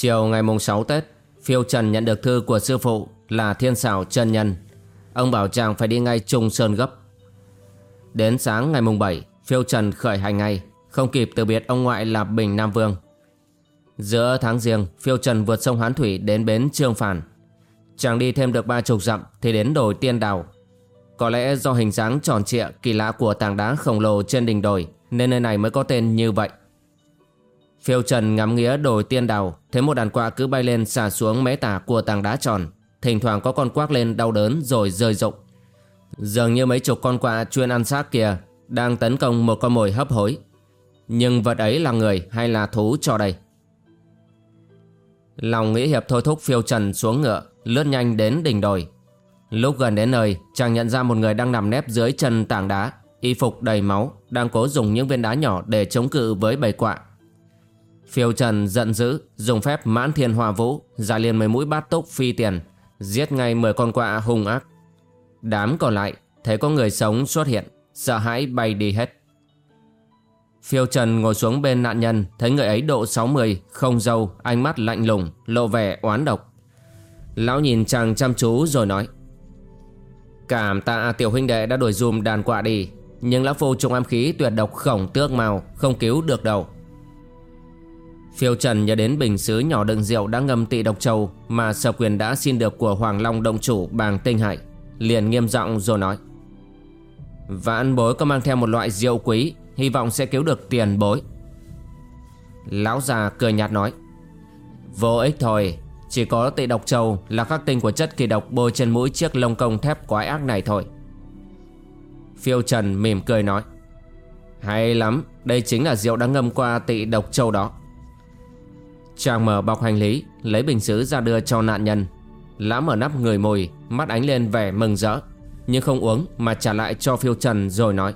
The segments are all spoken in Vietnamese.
Chiều ngày mùng 6 Tết, Phiêu Trần nhận được thư của sư phụ là Thiên Sảo Trần Nhân. Ông bảo chàng phải đi ngay Trung Sơn gấp. Đến sáng ngày mùng 7, Phiêu Trần khởi hành ngay, không kịp từ biệt ông ngoại là Bình Nam Vương. Giữa tháng riêng, Phiêu Trần vượt sông Hán Thủy đến bến Trương Phản. Chàng đi thêm được ba chục dặm thì đến đồi Tiên Đào. Có lẽ do hình dáng tròn trịa kỳ lạ của tảng đá khổng lồ trên đỉnh đồi nên nơi này mới có tên như vậy. Phiêu Trần ngắm nghĩa đồi tiên đào, Thấy một đàn quạ cứ bay lên xả xuống mé tả của tảng đá tròn. Thỉnh thoảng có con quác lên đau đớn rồi rơi rụng. Dường như mấy chục con quạ chuyên ăn xác kia Đang tấn công một con mồi hấp hối. Nhưng vật ấy là người hay là thú cho đây? Lòng nghĩ hiệp thôi thúc phiêu trần xuống ngựa, Lướt nhanh đến đỉnh đồi. Lúc gần đến nơi, chàng nhận ra một người đang nằm nép dưới chân tảng đá, Y phục đầy máu, Đang cố dùng những viên đá nhỏ để chống cự với bầy quạ. Phiêu Trần giận dữ, dùng phép mãn thiên hòa vũ, ra liền mấy mũi bát túc phi tiền, giết ngay 10 con quạ hung ác. Đám còn lại, thấy có người sống xuất hiện, sợ hãi bay đi hết. Phiêu Trần ngồi xuống bên nạn nhân, thấy người ấy độ 60, không dâu, ánh mắt lạnh lùng, lộ vẻ oán độc. Lão nhìn chàng chăm chú rồi nói. Cảm tạ tiểu huynh đệ đã đuổi dùm đàn quạ đi, nhưng lão phu trùng am khí tuyệt độc khổng tước màu, không cứu được đâu. Phiêu Trần nhớ đến bình sứ nhỏ đựng rượu đã ngâm tị độc châu mà sở quyền đã xin được của Hoàng Long Động Chủ bàng tinh hại. Liền nghiêm giọng rồi nói. Và bối có mang theo một loại rượu quý, hy vọng sẽ cứu được tiền bối. Lão già cười nhạt nói. Vô ích thôi, chỉ có tị độc châu là khắc tinh của chất kỳ độc bôi trên mũi chiếc lông công thép quái ác này thôi. Phiêu Trần mỉm cười nói. Hay lắm, đây chính là rượu đã ngâm qua tị độc châu đó. Chàng mở bọc hành lý, Lấy bình xứ ra đưa cho nạn nhân. Lão mở nắp người mùi Mắt ánh lên vẻ mừng rỡ, Nhưng không uống mà trả lại cho phiêu trần rồi nói.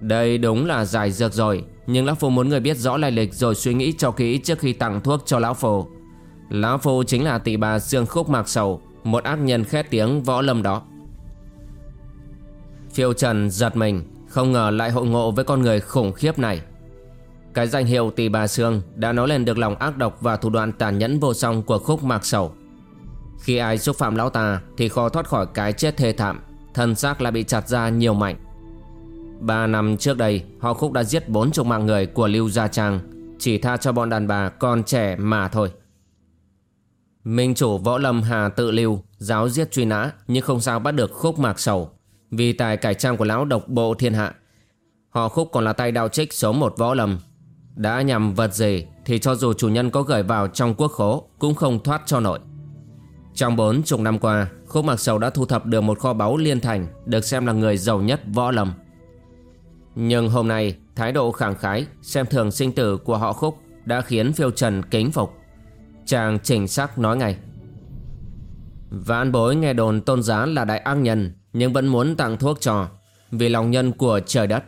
Đây đúng là giải dược rồi, Nhưng Lão Phu muốn người biết rõ lai lịch Rồi suy nghĩ cho kỹ trước khi tặng thuốc cho Lão Phu. Lão Phu chính là tỷ bà dương khúc mạc sầu, Một ác nhân khét tiếng võ lâm đó. Phiêu Trần giật mình, Không ngờ lại hội ngộ với con người khủng khiếp này cái danh hiệu tỷ bà Sương đã nói lên được lòng ác độc và thủ đoạn tàn nhẫn vô song của khúc mạc sầu. Khi ai xúc phạm lão ta thì khó thoát khỏi cái chết thê thảm, thân xác lại bị chặt ra nhiều mảnh. Ba năm trước đây, họ khúc đã giết bốn chục mạng người của Lưu Gia Trang, chỉ tha cho bọn đàn bà còn trẻ mà thôi. Minh chủ võ lâm Hà tự lưu, giáo giết truy nã nhưng không sao bắt được khúc mạc sầu. Vì tài cải trang của lão độc bộ thiên hạ, họ khúc còn là tay đạo trích số một võ lâm đã nhằm vật gì thì cho dù chủ nhân có gửi vào trong quốc khố cũng không thoát cho nổi. Trong bốn chục năm qua, Khúc Mạc Sầu đã thu thập được một kho báu liên thành được xem là người giàu nhất võ lâm. Nhưng hôm nay, thái độ khẳng khái, xem thường sinh tử của họ Khúc đã khiến phiêu trần kính phục. Chàng chỉnh sắc nói ngay. Vãn bối nghe đồn tôn giá là đại ác nhân nhưng vẫn muốn tặng thuốc cho vì lòng nhân của trời đất.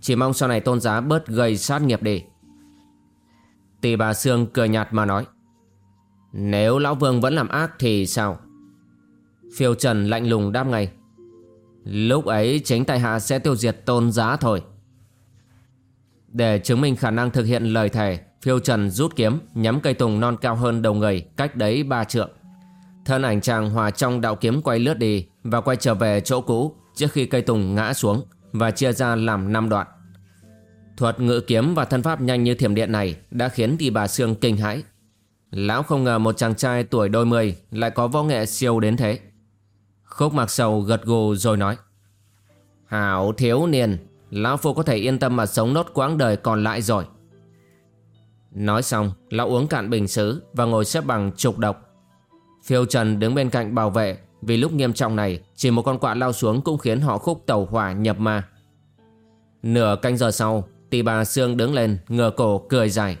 Chỉ mong sau này tôn giá bớt gây sát nghiệp đi. Tỷ bà Sương cười nhạt mà nói, Nếu Lão Vương vẫn làm ác thì sao? Phiêu Trần lạnh lùng đáp ngay, Lúc ấy chính tại hạ sẽ tiêu diệt tôn giá thôi. Để chứng minh khả năng thực hiện lời thề, Phiêu Trần rút kiếm, Nhắm cây tùng non cao hơn đầu người Cách đấy ba trượng. Thân ảnh chàng hòa trong đạo kiếm quay lướt đi Và quay trở về chỗ cũ Trước khi cây tùng ngã xuống Và chia ra làm năm đoạn. Thuật ngự kiếm và thân pháp nhanh như thiểm điện này đã khiến tỷ bà Sương kinh hãi. Lão không ngờ một chàng trai tuổi đôi mươi lại có võ nghệ siêu đến thế. Khúc mặc sầu gật gù rồi nói. Hảo thiếu niên, Lão Phu có thể yên tâm mà sống nốt quãng đời còn lại rồi. Nói xong, Lão uống cạn bình xứ và ngồi xếp bằng trục độc. Phiêu Trần đứng bên cạnh bảo vệ, Vì lúc nghiêm trọng này Chỉ một con quạ lao xuống cũng khiến họ khúc tàu hỏa nhập ma Nửa canh giờ sau Tỷ bà Sương đứng lên, ngửa cổ, cười dài.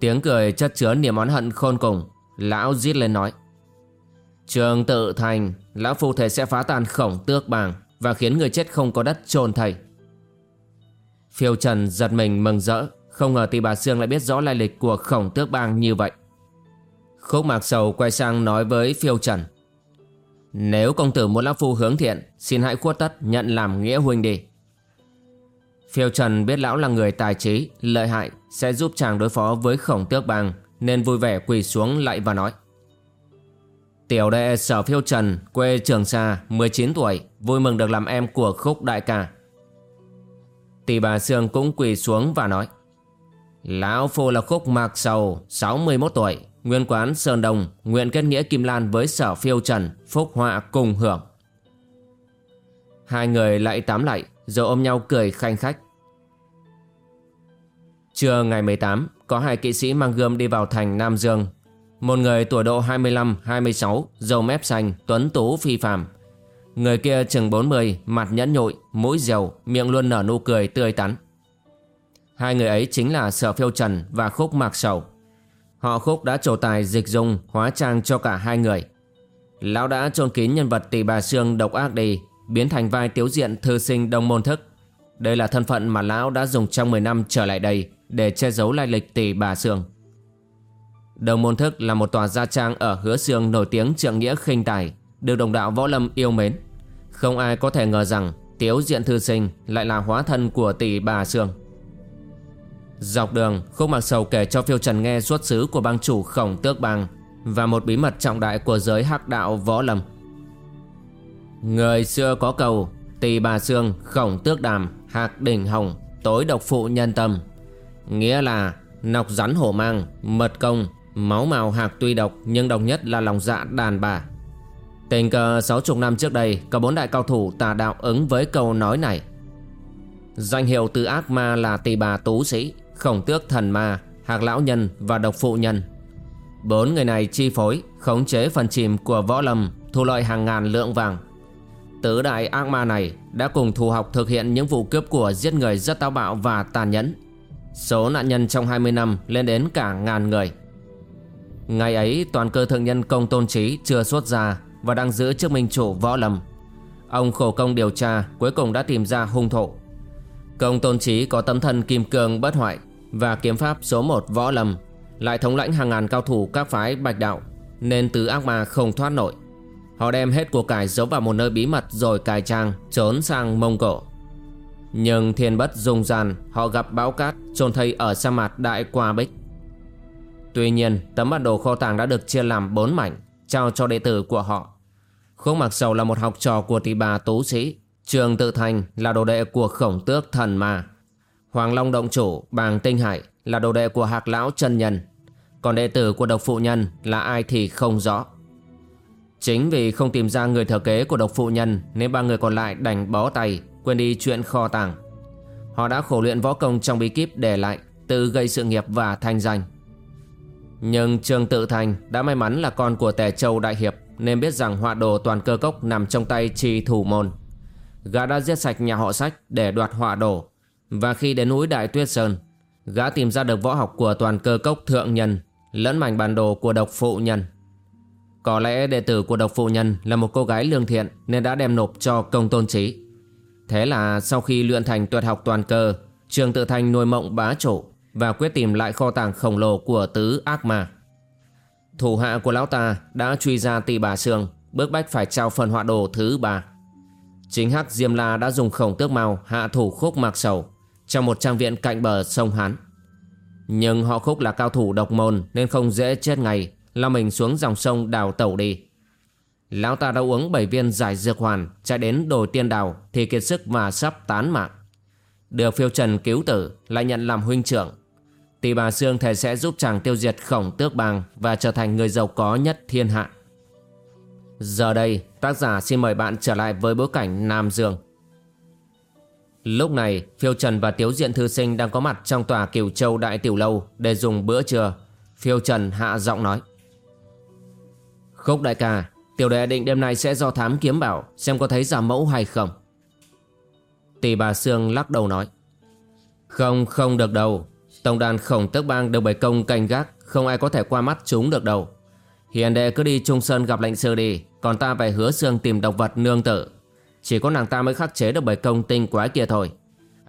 Tiếng cười chất chứa niềm oán hận khôn cùng, Lão giết lên nói. Trường tự thành, Lão phu thể sẽ phá tan khổng tước bàng Và khiến người chết không có đất chôn thầy. Phiêu Trần giật mình mừng rỡ, Không ngờ tỷ bà Sương lại biết rõ lai lịch của khổng tước bang như vậy. Khúc mạc sầu quay sang nói với Phiêu Trần. Nếu công tử muốn lão phu hướng thiện, Xin hãy khuất tất nhận làm nghĩa huynh đi. Phiêu Trần biết lão là người tài trí, lợi hại Sẽ giúp chàng đối phó với khổng tước bang Nên vui vẻ quỳ xuống lại và nói. Tiểu đệ sở Phiêu Trần, quê Trường Sa, 19 tuổi Vui mừng được làm em của khúc đại ca. Tỷ bà Sương cũng quỳ xuống và nói. Lão Phu là khúc mạc sầu 61 tuổi Nguyên quán Sơn Đông Nguyện kết nghĩa Kim Lan với sở phiêu trần Phúc họa cùng hưởng. Hai người lại tám lại. Rồi ôm nhau cười khanh khách. Trưa ngày 18 Có hai kỵ sĩ mang gươm đi vào thành Nam Dương. Một người tuổi độ 25-26 Dầu mép xanh, Tuấn tú, phi phàm. Người kia chừng 40 Mặt nhẫn nhụi, Mũi dầu Miệng luôn nở nụ cười tươi tắn. Hai người ấy chính là Sở Phiêu Trần và Khúc Mạc Sầu. Họ Khúc đã trổ tài, dịch dung, hóa trang cho cả hai người. Lão đã trôn kín nhân vật tỷ bà xương độc ác đi. Biến thành vai tiếu diện thư sinh đông môn thức. Đây là thân phận mà lão đã dùng trong 10 năm trở lại đây Để che giấu lai lịch tỷ bà sương. Đông môn thức là một tòa gia trang ở hứa sương nổi tiếng trượng nghĩa khinh tài, Được đồng đạo võ lâm yêu mến. Không ai có thể ngờ rằng Tiếu diện thư sinh lại là hóa thân của tỷ bà sương. Dọc đường, Khúc Mạc Sầu kể cho Phiêu Trần nghe xuất xứ của bang chủ khổng tước bang Và một bí mật trọng đại của giới hắc đạo võ lâm. Người xưa có cầu Tỳ bà xương khổng tước đàm Hạc đỉnh hồng Tối độc phụ nhân tâm Nghĩa là Nọc rắn hổ mang Mật công Máu màu hạc tuy độc Nhưng độc nhất là lòng dạ đàn bà Tình cờ sáu chục năm trước đây Có bốn đại cao thủ tà đạo ứng với câu nói này Danh hiệu từ ác ma là tỳ bà tú sĩ khổng tước thần ma, hạc lão nhân và độc phụ nhân. Bốn người này chi phối, khống chế phần chìm của võ lâm, thu lợi hàng ngàn lượng vàng. Tứ đại ác ma này đã cùng thù học thực hiện những vụ cướp của giết người rất táo bạo và tàn nhẫn. Số nạn nhân trong 20 năm lên đến cả ngàn người. Ngày ấy, toàn cơ thượng nhân công tôn trí chưa xuất ra và đang giữ chức minh chủ võ lâm. Ông khổ công điều tra, cuối cùng đã tìm ra hung thủ. Công tôn trí có tấm thân kim cương bất hoại và kiếm pháp số 1 võ lâm, lại thống lãnh hàng ngàn cao thủ các phái bạch đạo, nên tứ ác ma không thoát nổi. Họ đem hết của cải giấu vào một nơi bí mật rồi cài trang, trốn sang Mông Cổ. Nhưng thiên bất dung gian họ gặp bão cát trôn thây ở sa mạc Đại Qua Bích. Tuy nhiên, tấm bản đồ kho tàng đã được chia làm bốn mảnh, trao cho đệ tử của họ. Khúc Mặc Sầu là một học trò của tỷ bà Tú Sĩ. Trường Tự Thành là đồ đệ của khổng tước thần ma. Hoàng Long Động Chủ, Bàng Tinh Hải là đồ đệ của Hạc Lão Trần Nhân Còn đệ tử của độc phụ nhân là ai thì không rõ Chính vì không tìm ra người thừa kế của độc phụ nhân, Nên ba người còn lại đành bó tay, Quên đi chuyện kho tàng. Họ đã khổ luyện võ công trong bí kíp để lại, Tự gây sự nghiệp và thanh danh. Nhưng Trương Tự Thành đã may mắn là con của Tề Châu Đại Hiệp, Nên biết rằng họa đồ toàn cơ cốc nằm trong tay trì thủ môn. Gã đã giết sạch nhà họ sách để đoạt họa đồ. Và khi đến núi Đại Tuyết Sơn, Gã tìm ra được võ học của toàn cơ cốc thượng nhân, Lẫn mảnh bản đồ của độc phụ nhân. Có lẽ đệ tử của độc phụ nhân Là một cô gái lương thiện Nên đã đem nộp cho công tôn trí Thế là sau khi luyện thành tuyệt học toàn cơ Trường tự thành nuôi mộng bá chủ Và quyết tìm lại kho tàng khổng lồ của tứ ác ma. Thủ hạ của lão ta đã truy ra tỷ bà sương Bước bách phải trao phần họa đồ thứ ba. Chính Hắc Diêm La đã dùng khổng tước mau hạ thủ khúc mạc sầu trong một trang viện cạnh bờ sông Hán. Nhưng họ khúc là cao thủ độc môn nên không dễ chết ngay, lao mình xuống dòng sông đào tẩu đi. Lão ta đã uống 7 viên giải dược hoàn, chạy đến đồi tiên đào thì kiệt sức mà sắp tán mạng. Được phiêu trần cứu tử, lại nhận làm huynh trưởng. Tỷ bà Sương thề sẽ giúp chàng tiêu diệt khổng tước bang và trở thành người giàu có nhất thiên hạ. Giờ đây, tác giả xin mời bạn trở lại với bối cảnh Nam Dương. Lúc này Phiêu Trần và Tiếu Diện Thư Sinh đang có mặt trong tòa Kiều Châu Đại Tiểu Lâu để dùng bữa trưa. Phiêu Trần hạ giọng nói. Khúc đại ca, Tiểu đệ định đêm nay sẽ do thám kiếm bảo Xem có thấy giả mẫu hay không. Tỷ bà Sương lắc đầu nói Không không được đâu. Tổng đàn khổng tức bang được bày công canh gác Không ai có thể qua mắt chúng được đâu. Hiền đệ cứ đi Trung Sơn gặp lệnh sư đi Còn ta phải hứa xương tìm độc vật nương tử. Chỉ có nàng ta mới khắc chế được bày công tinh quái kia thôi.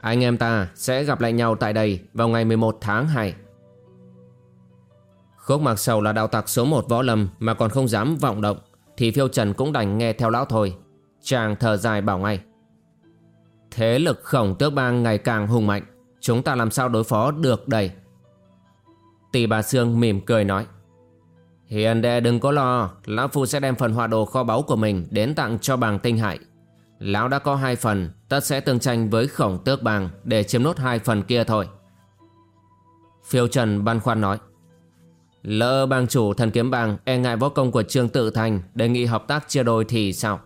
Anh em ta sẽ gặp lại nhau tại đây Vào ngày 11 tháng 2 Khúc mặc sầu là đạo tặc số một võ lâm Mà còn không dám vọng động, Thì phiêu trần cũng đành nghe theo lão thôi. Chàng thở dài bảo ngay, Thế lực khổng tước bang ngày càng hùng mạnh, Chúng ta làm sao đối phó được đây? Tỷ bà Sương mỉm cười nói, Hiền đệ đừng có lo, Lão Phu sẽ đem phần họa đồ kho báu của mình Đến tặng cho bàng tinh hại. Lão đã có hai phần, Tất sẽ tương tranh với khổng tước bàng Để chiếm nốt hai phần kia thôi. Phiêu Trần băn khoăn nói Lỡ bang chủ thần kiếm bang E ngại võ công của Trương Tự Thành Đề nghị hợp tác chia đôi thì sao?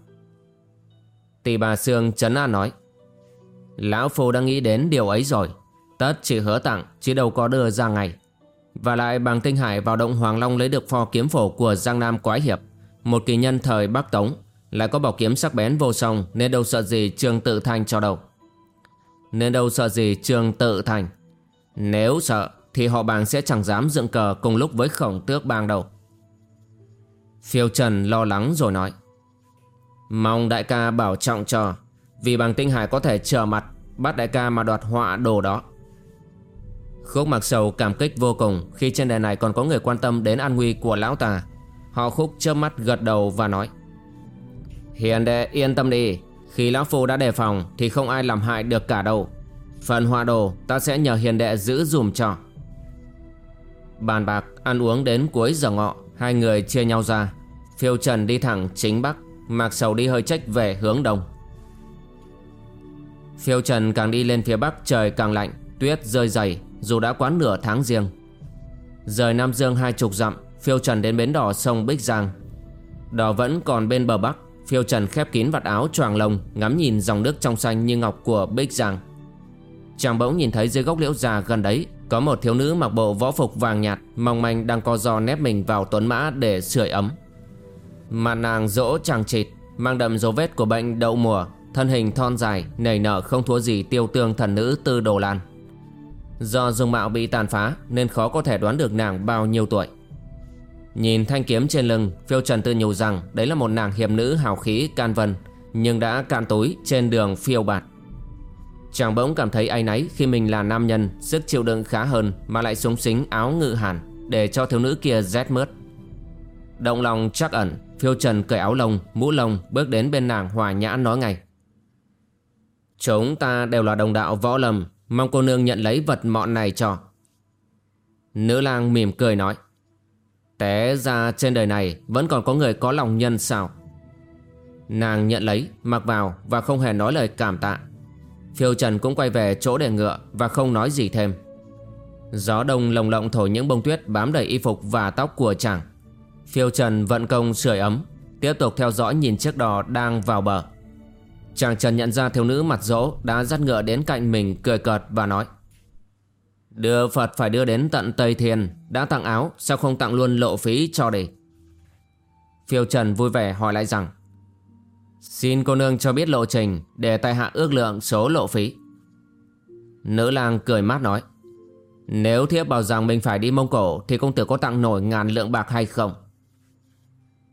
Tỷ bà Sương chấn an nói, Lão Phu đã nghĩ đến điều ấy rồi, Tất chỉ hứa tặng, Chứ đâu có đưa ra ngày Và lại bằng tinh hải vào động Hoàng Long Lấy được pho kiếm phổ của Giang Nam Quái Hiệp, Một kỳ nhân thời Bắc Tống, Lại có bảo kiếm sắc bén vô song, Nên đâu sợ gì Trương Tự Thành cho đâu? Nên đâu sợ gì Trương Tự Thành? Nếu sợ thì họ bàng sẽ chẳng dám dựng cờ Cùng lúc với khổng tước bang đâu. Phiêu Trần lo lắng rồi nói, Mong đại ca bảo trọng cho, vì bằng tinh hải có thể trở mặt, Bắt đại ca mà đoạt họa đồ đó. Khúc mặc sầu cảm kích vô cùng Khi trên đời này còn có người quan tâm đến an nguy của lão ta Họ khúc chớp mắt gật đầu và nói, Hiền đệ, yên tâm đi. Khi lão phu đã đề phòng Thì không ai làm hại được cả đâu. Phần họa đồ ta sẽ nhờ hiền đệ giữ dùm cho. Bàn bạc, ăn uống đến cuối giờ ngọ, Hai người chia nhau ra. Phiêu Trần đi thẳng chính bắc, Mạc Sầu đi hơi trách về hướng đông. Phiêu trần càng đi lên phía bắc, trời càng lạnh, Tuyết rơi dày, dù đã quá nửa tháng riêng. Rời Nam Dương hai chục dặm, Phiêu trần đến bến đỏ sông Bích Giang. Đỏ vẫn còn bên bờ bắc, Phiêu trần khép kín vạt áo choàng lông, Ngắm nhìn dòng nước trong xanh như ngọc của Bích Giang. Chàng bỗng nhìn thấy dưới gốc liễu già gần đấy, Có một thiếu nữ mặc bộ võ phục vàng nhạt, Mong manh đang co giò nép mình vào tuấn mã để sưởi ấm. Mà nàng dỗ chàng chịt, Mang đậm dấu vết của bệnh đậu mùa, Thân hình thon dài, nảy nở không thua gì tiêu tương thần nữ tư đồ lan. Do dung mạo bị tàn phá Nên khó có thể đoán được nàng bao nhiêu tuổi. Nhìn thanh kiếm trên lưng, Phiêu Trần tự nhủ rằng Đấy là một nàng hiệp nữ hào khí, can vân, Nhưng đã cạn túi trên đường phiêu bạt. Chàng bỗng cảm thấy áy náy Khi mình là nam nhân Sức chịu đựng khá hơn Mà lại súng xính áo ngự hàn Để cho thiếu nữ kia rét mướt. Động lòng chắc ẩn Phiêu Trần cởi áo lông, mũ lông Bước đến bên nàng hòa nhã nói ngay. Chúng ta đều là đồng đạo võ lầm Mong cô nương nhận lấy vật mọn này cho. Nữ lang mỉm cười nói. Té ra trên đời này Vẫn còn có người có lòng nhân sao? Nàng nhận lấy Mặc vào và không hề nói lời cảm tạ. Phiêu Trần cũng quay về chỗ để ngựa Và không nói gì thêm. Gió đông lồng lộng thổi những bông tuyết Bám đầy y phục và tóc của chàng. Phiêu Trần vận công sưởi ấm, Tiếp tục theo dõi nhìn chiếc đò đang vào bờ. Chàng Trần nhận ra thiếu nữ mặt dỗ đã dắt ngựa đến cạnh mình cười cợt và nói, Đưa Phật phải đưa đến tận Tây Thiên, Đã tặng áo, sao không tặng luôn lộ phí cho đi? Phiêu Trần vui vẻ hỏi lại rằng Xin cô nương cho biết lộ trình Để tài hạ ước lượng số lộ phí Nữ lang cười mát nói Nếu thiếp bảo rằng mình phải đi Mông Cổ Thì công tử có tặng nổi ngàn lượng bạc hay không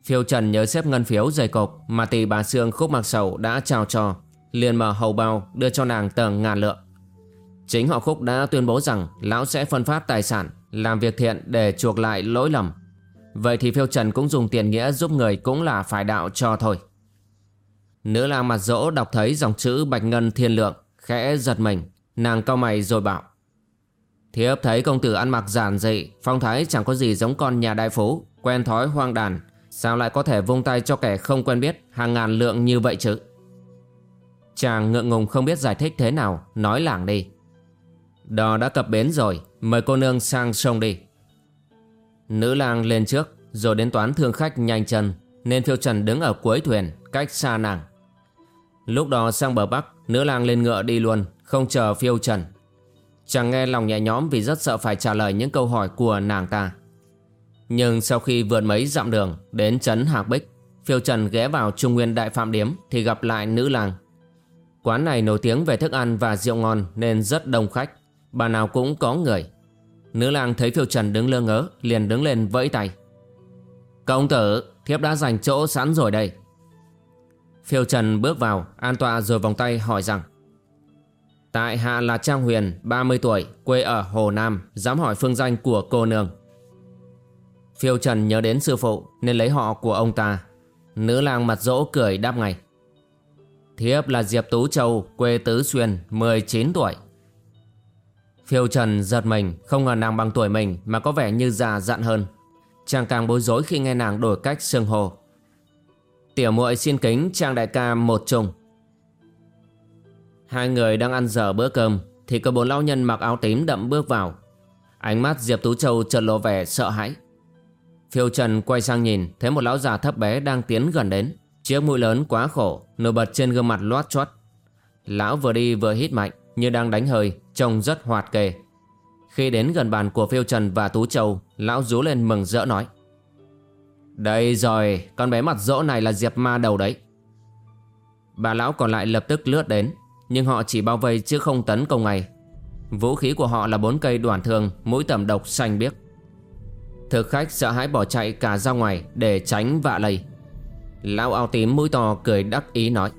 Phiêu Trần nhớ xếp ngân phiếu dày cộp mà tỷ bà Sương khúc mặc sầu đã trao cho, liền mở hầu bao đưa cho nàng tờ ngàn lượng. Chính họ khúc đã tuyên bố rằng lão sẽ phân phát tài sản, làm việc thiện để chuộc lại lỗi lầm. Vậy thì Phiêu Trần cũng dùng tiền nghĩa giúp người cũng là phải đạo cho thôi. Nữ lang mặt dỗ đọc thấy dòng chữ bạch ngân thiên lượng, khẽ giật mình, nàng cau mày rồi bảo. Thiếp thấy công tử ăn mặc giản dị, phong thái chẳng có gì giống con nhà đại phú, quen thói hoang đàn, Sao lại có thể vung tay cho kẻ không quen biết Hàng ngàn lượng như vậy chứ? Chàng ngượng ngùng không biết giải thích thế nào Nói lảng đi. Đò đã cập bến rồi Mời cô nương sang sông đi. Nữ lang lên trước Rồi đến toán thương khách nhanh chân Nên phiêu trần đứng ở cuối thuyền Cách xa nàng. Lúc đó sang bờ bắc Nữ lang lên ngựa đi luôn Không chờ phiêu trần Chàng nghe lòng nhẹ nhõm vì rất sợ phải trả lời những câu hỏi của nàng ta nhưng sau khi vượt mấy dặm đường đến trấn Hạc Bích, Phiêu Trần ghé vào Trung Nguyên Đại Phạm Điếm thì gặp lại nữ lang. Quán này nổi tiếng về thức ăn và rượu ngon nên rất đông khách, bà nào cũng có người. Nữ lang thấy Phiêu Trần đứng lơ ngớ, liền đứng lên vẫy tay. Công tử, thiếp đã dành chỗ sẵn rồi đây. Phiêu Trần bước vào, an tọa rồi vòng tay hỏi rằng Tại hạ là Trang Huyền, 30 tuổi, quê ở Hồ Nam, dám hỏi phương danh của cô nương. Phiêu Trần nhớ đến sư phụ nên lấy họ của ông ta. Nữ lang mặt dỗ cười đáp ngay. Thiếp là Diệp Tú Châu, quê Tứ Xuyên, 19 tuổi. Phiêu Trần giật mình, không ngờ nàng bằng tuổi mình mà có vẻ như già dặn hơn. Chàng càng bối rối khi nghe nàng đổi cách xương hồ. Tiểu muội xin kính Trang đại ca một trùng. Hai người đang ăn dở bữa cơm thì có bốn lão nhân mặc áo tím đậm bước vào. Ánh mắt Diệp Tú Châu chợt lộ vẻ sợ hãi. Phiêu Trần quay sang nhìn thấy một lão già thấp bé đang tiến gần đến. Chiếc mũi lớn quá khổ, nổi bật trên gương mặt loát choát. Lão vừa đi vừa hít mạnh như đang đánh hơi, trông rất hoạt kề. Khi đến gần bàn của Phiêu Trần và Tú Châu, lão rú lên mừng rỡ nói. Đây rồi, con bé mặt rỗ này là Diệp Ma đầu đấy. Bà lão còn lại lập tức lướt đến, nhưng họ chỉ bao vây chứ không tấn công ngay. Vũ khí của họ là bốn cây đoàn thương, mũi tầm độc xanh biếc. Thực khách sợ hãi bỏ chạy cả ra ngoài để tránh vạ lây. Lão áo tím mũi to cười đắc ý nói.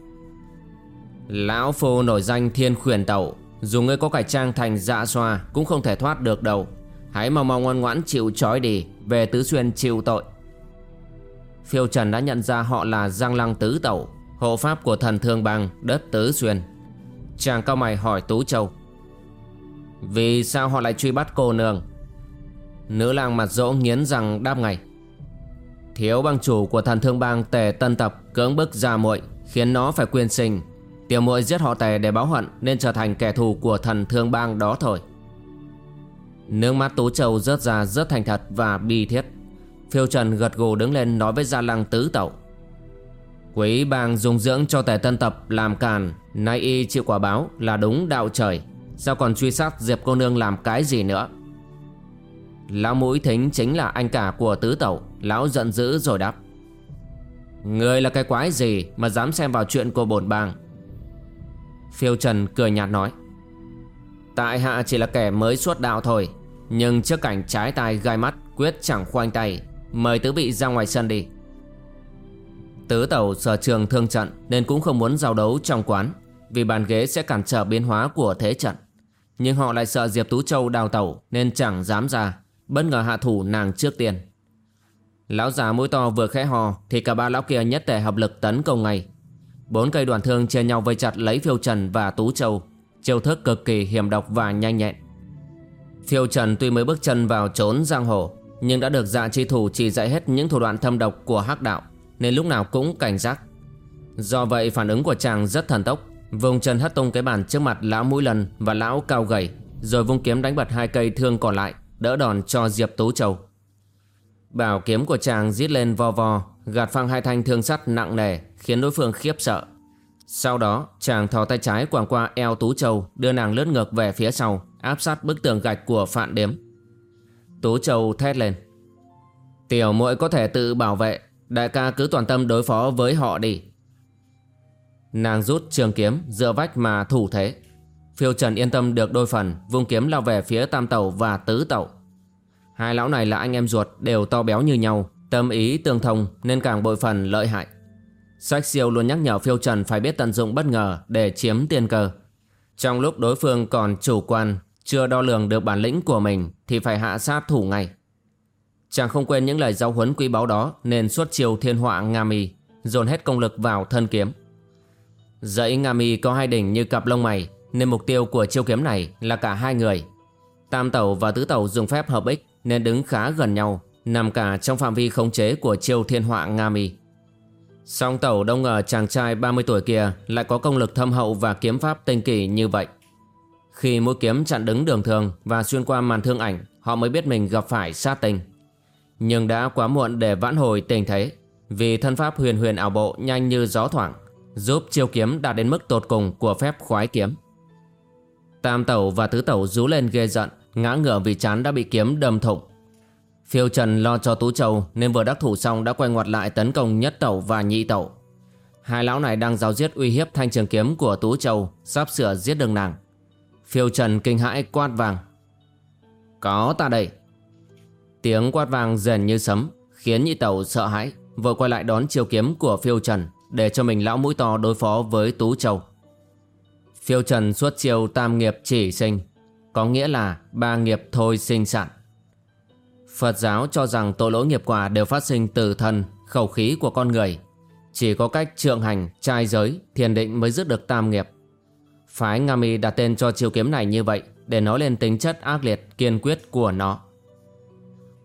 Lão phu nổi danh thiên khuyển tẩu, dù ngươi có cải trang thành dạ xoa cũng không thể thoát được đâu. Hãy mau mau ngoan ngoãn chịu trói đi, về tứ xuyên chịu tội. Phiêu Trần đã nhận ra họ là Giang Lăng Tứ Tẩu, Hộ pháp của thần Thương Bang đất Tứ Xuyên. Chàng cao mày hỏi Tú Châu, Vì sao họ lại truy bắt cô nương? Nữ lang mặt dỗ nghiến rằng đáp ngay, Thiếu bang chủ của thần thương bang tề tân tập cưỡng bức ra muội, Khiến nó phải quyên sinh. Tiểu muội giết họ tề để báo hận Nên trở thành kẻ thù của thần thương bang đó thôi. Nước mắt Tú Châu rớt ra rất thành thật và bi thiết. Phiêu Trần gật gù đứng lên nói với Gia Lăng tứ tẩu. Quý bang dùng dưỡng cho tề tân tập làm càn, Nay y chịu quả báo là đúng đạo trời. Sao còn truy sát Diệp cô nương làm cái gì nữa? Lão mũi thính chính là anh cả của tứ tẩu, Lão giận dữ rồi đáp. Người là cái quái gì mà dám xem vào chuyện của bổn bang? Phiêu Trần cười nhạt nói. Tại hạ chỉ là kẻ mới xuất đạo thôi, Nhưng trước cảnh trái tay gai mắt, Quyết chẳng khoanh tay. Mời tứ vị ra ngoài sân đi. Tứ tẩu sở trường thương trận Nên cũng không muốn giao đấu trong quán, Vì bàn ghế sẽ cản trở biến hóa của thế trận. Nhưng họ lại sợ Diệp Tú Châu đào tẩu Nên chẳng dám ra, Bất ngờ hạ thủ nàng trước tiên. Lão già mũi to vừa khẽ hò Thì cả ba lão kia nhất tề hợp lực tấn công ngay. Bốn cây đoàn thương chia nhau vây chặt lấy phiêu trần và tú châu, Chiêu thức cực kỳ hiểm độc và nhanh nhẹn. Phiêu trần tuy mới bước chân vào trốn giang hồ nhưng đã được dạ chi thủ chỉ dạy hết những thủ đoạn thâm độc của hắc đạo, Nên lúc nào cũng cảnh giác. Do vậy, phản ứng của chàng rất thần tốc, Vùng chân hất tung cái bàn trước mặt lão mũi lần và lão cao gầy, Rồi vung kiếm đánh bật hai cây thương còn lại, Đỡ đòn cho Diệp Tú Châu. Bảo kiếm của chàng rít lên vo vo, Gạt phăng hai thanh thương sắt nặng nề, Khiến đối phương khiếp sợ. Sau đó, chàng thò tay trái quàng qua eo Tú Châu, Đưa nàng lướt ngược về phía sau, Áp sát bức tường gạch của phạn đếm Tú Châu thét lên. Tiểu muội có thể tự bảo vệ, Đại ca cứ toàn tâm đối phó với họ đi. Nàng rút trường kiếm, dựa vách mà thủ thế. Phiêu Trần yên tâm được đôi phần, Vung kiếm lao về phía tam tẩu và tứ tẩu. Hai lão này là anh em ruột, Đều to béo như nhau, Tâm ý tương thông nên càng bội phần lợi hại. Sách siêu luôn nhắc nhở Phiêu Trần Phải biết tận dụng bất ngờ để chiếm tiên cơ Trong lúc đối phương còn chủ quan chưa đo lường được bản lĩnh của mình Thì phải hạ sát thủ ngay Chàng không quên những lời giáo huấn quý báu đó Nên xuất chiêu thiên họa Nga mi Dồn hết công lực vào thân kiếm Dãy Nga mi có hai đỉnh như cặp lông mày nên mục tiêu của chiêu kiếm này là cả hai người. Tam tẩu và tứ tẩu dùng phép hợp ích nên đứng khá gần nhau, nằm cả trong phạm vi khống chế của chiêu thiên họa Nga mi. Song tẩu đông ngờ chàng trai 30 tuổi kia lại có công lực thâm hậu và kiếm pháp tinh kỳ như vậy. Khi mũi kiếm chặn đứng đường thường và xuyên qua màn thương ảnh, họ mới biết mình gặp phải sát tình. Nhưng đã quá muộn để vãn hồi tình thế, vì thân pháp huyền huyền ảo bộ nhanh như gió thoảng, giúp chiêu kiếm đạt đến mức tột cùng của phép khoái kiếm. Tam tẩu và tứ tẩu rú lên ghê giận Ngã ngửa vì chán đã bị kiếm đâm thủng Phiêu Trần lo cho Tú Châu nên vừa đắc thủ xong đã quay ngoặt lại tấn công nhất tẩu và nhị tẩu. Hai lão này đang giáo giết uy hiếp thanh trường kiếm của Tú Châu, sắp sửa giết đường nàng. Phiêu Trần kinh hãi quát vàng. Có ta đây. Tiếng quát vàng rền như sấm, khiến nhị tẩu sợ hãi, vội quay lại đón chiêu kiếm của Phiêu Trần để cho mình lão mũi to đối phó với Tú Châu. Phiêu Trần xuất chiêu tam nghiệp chỉ sinh, có nghĩa là ba nghiệp thôi sinh sản. Phật giáo cho rằng tội lỗi nghiệp quả đều phát sinh từ thân, khẩu khí của con người. Chỉ có cách trượng hành, trai giới, thiền định mới dứt được tam nghiệp. Phái Nga Mi đặt tên cho chiêu kiếm này như vậy để nói lên tính chất ác liệt, kiên quyết của nó.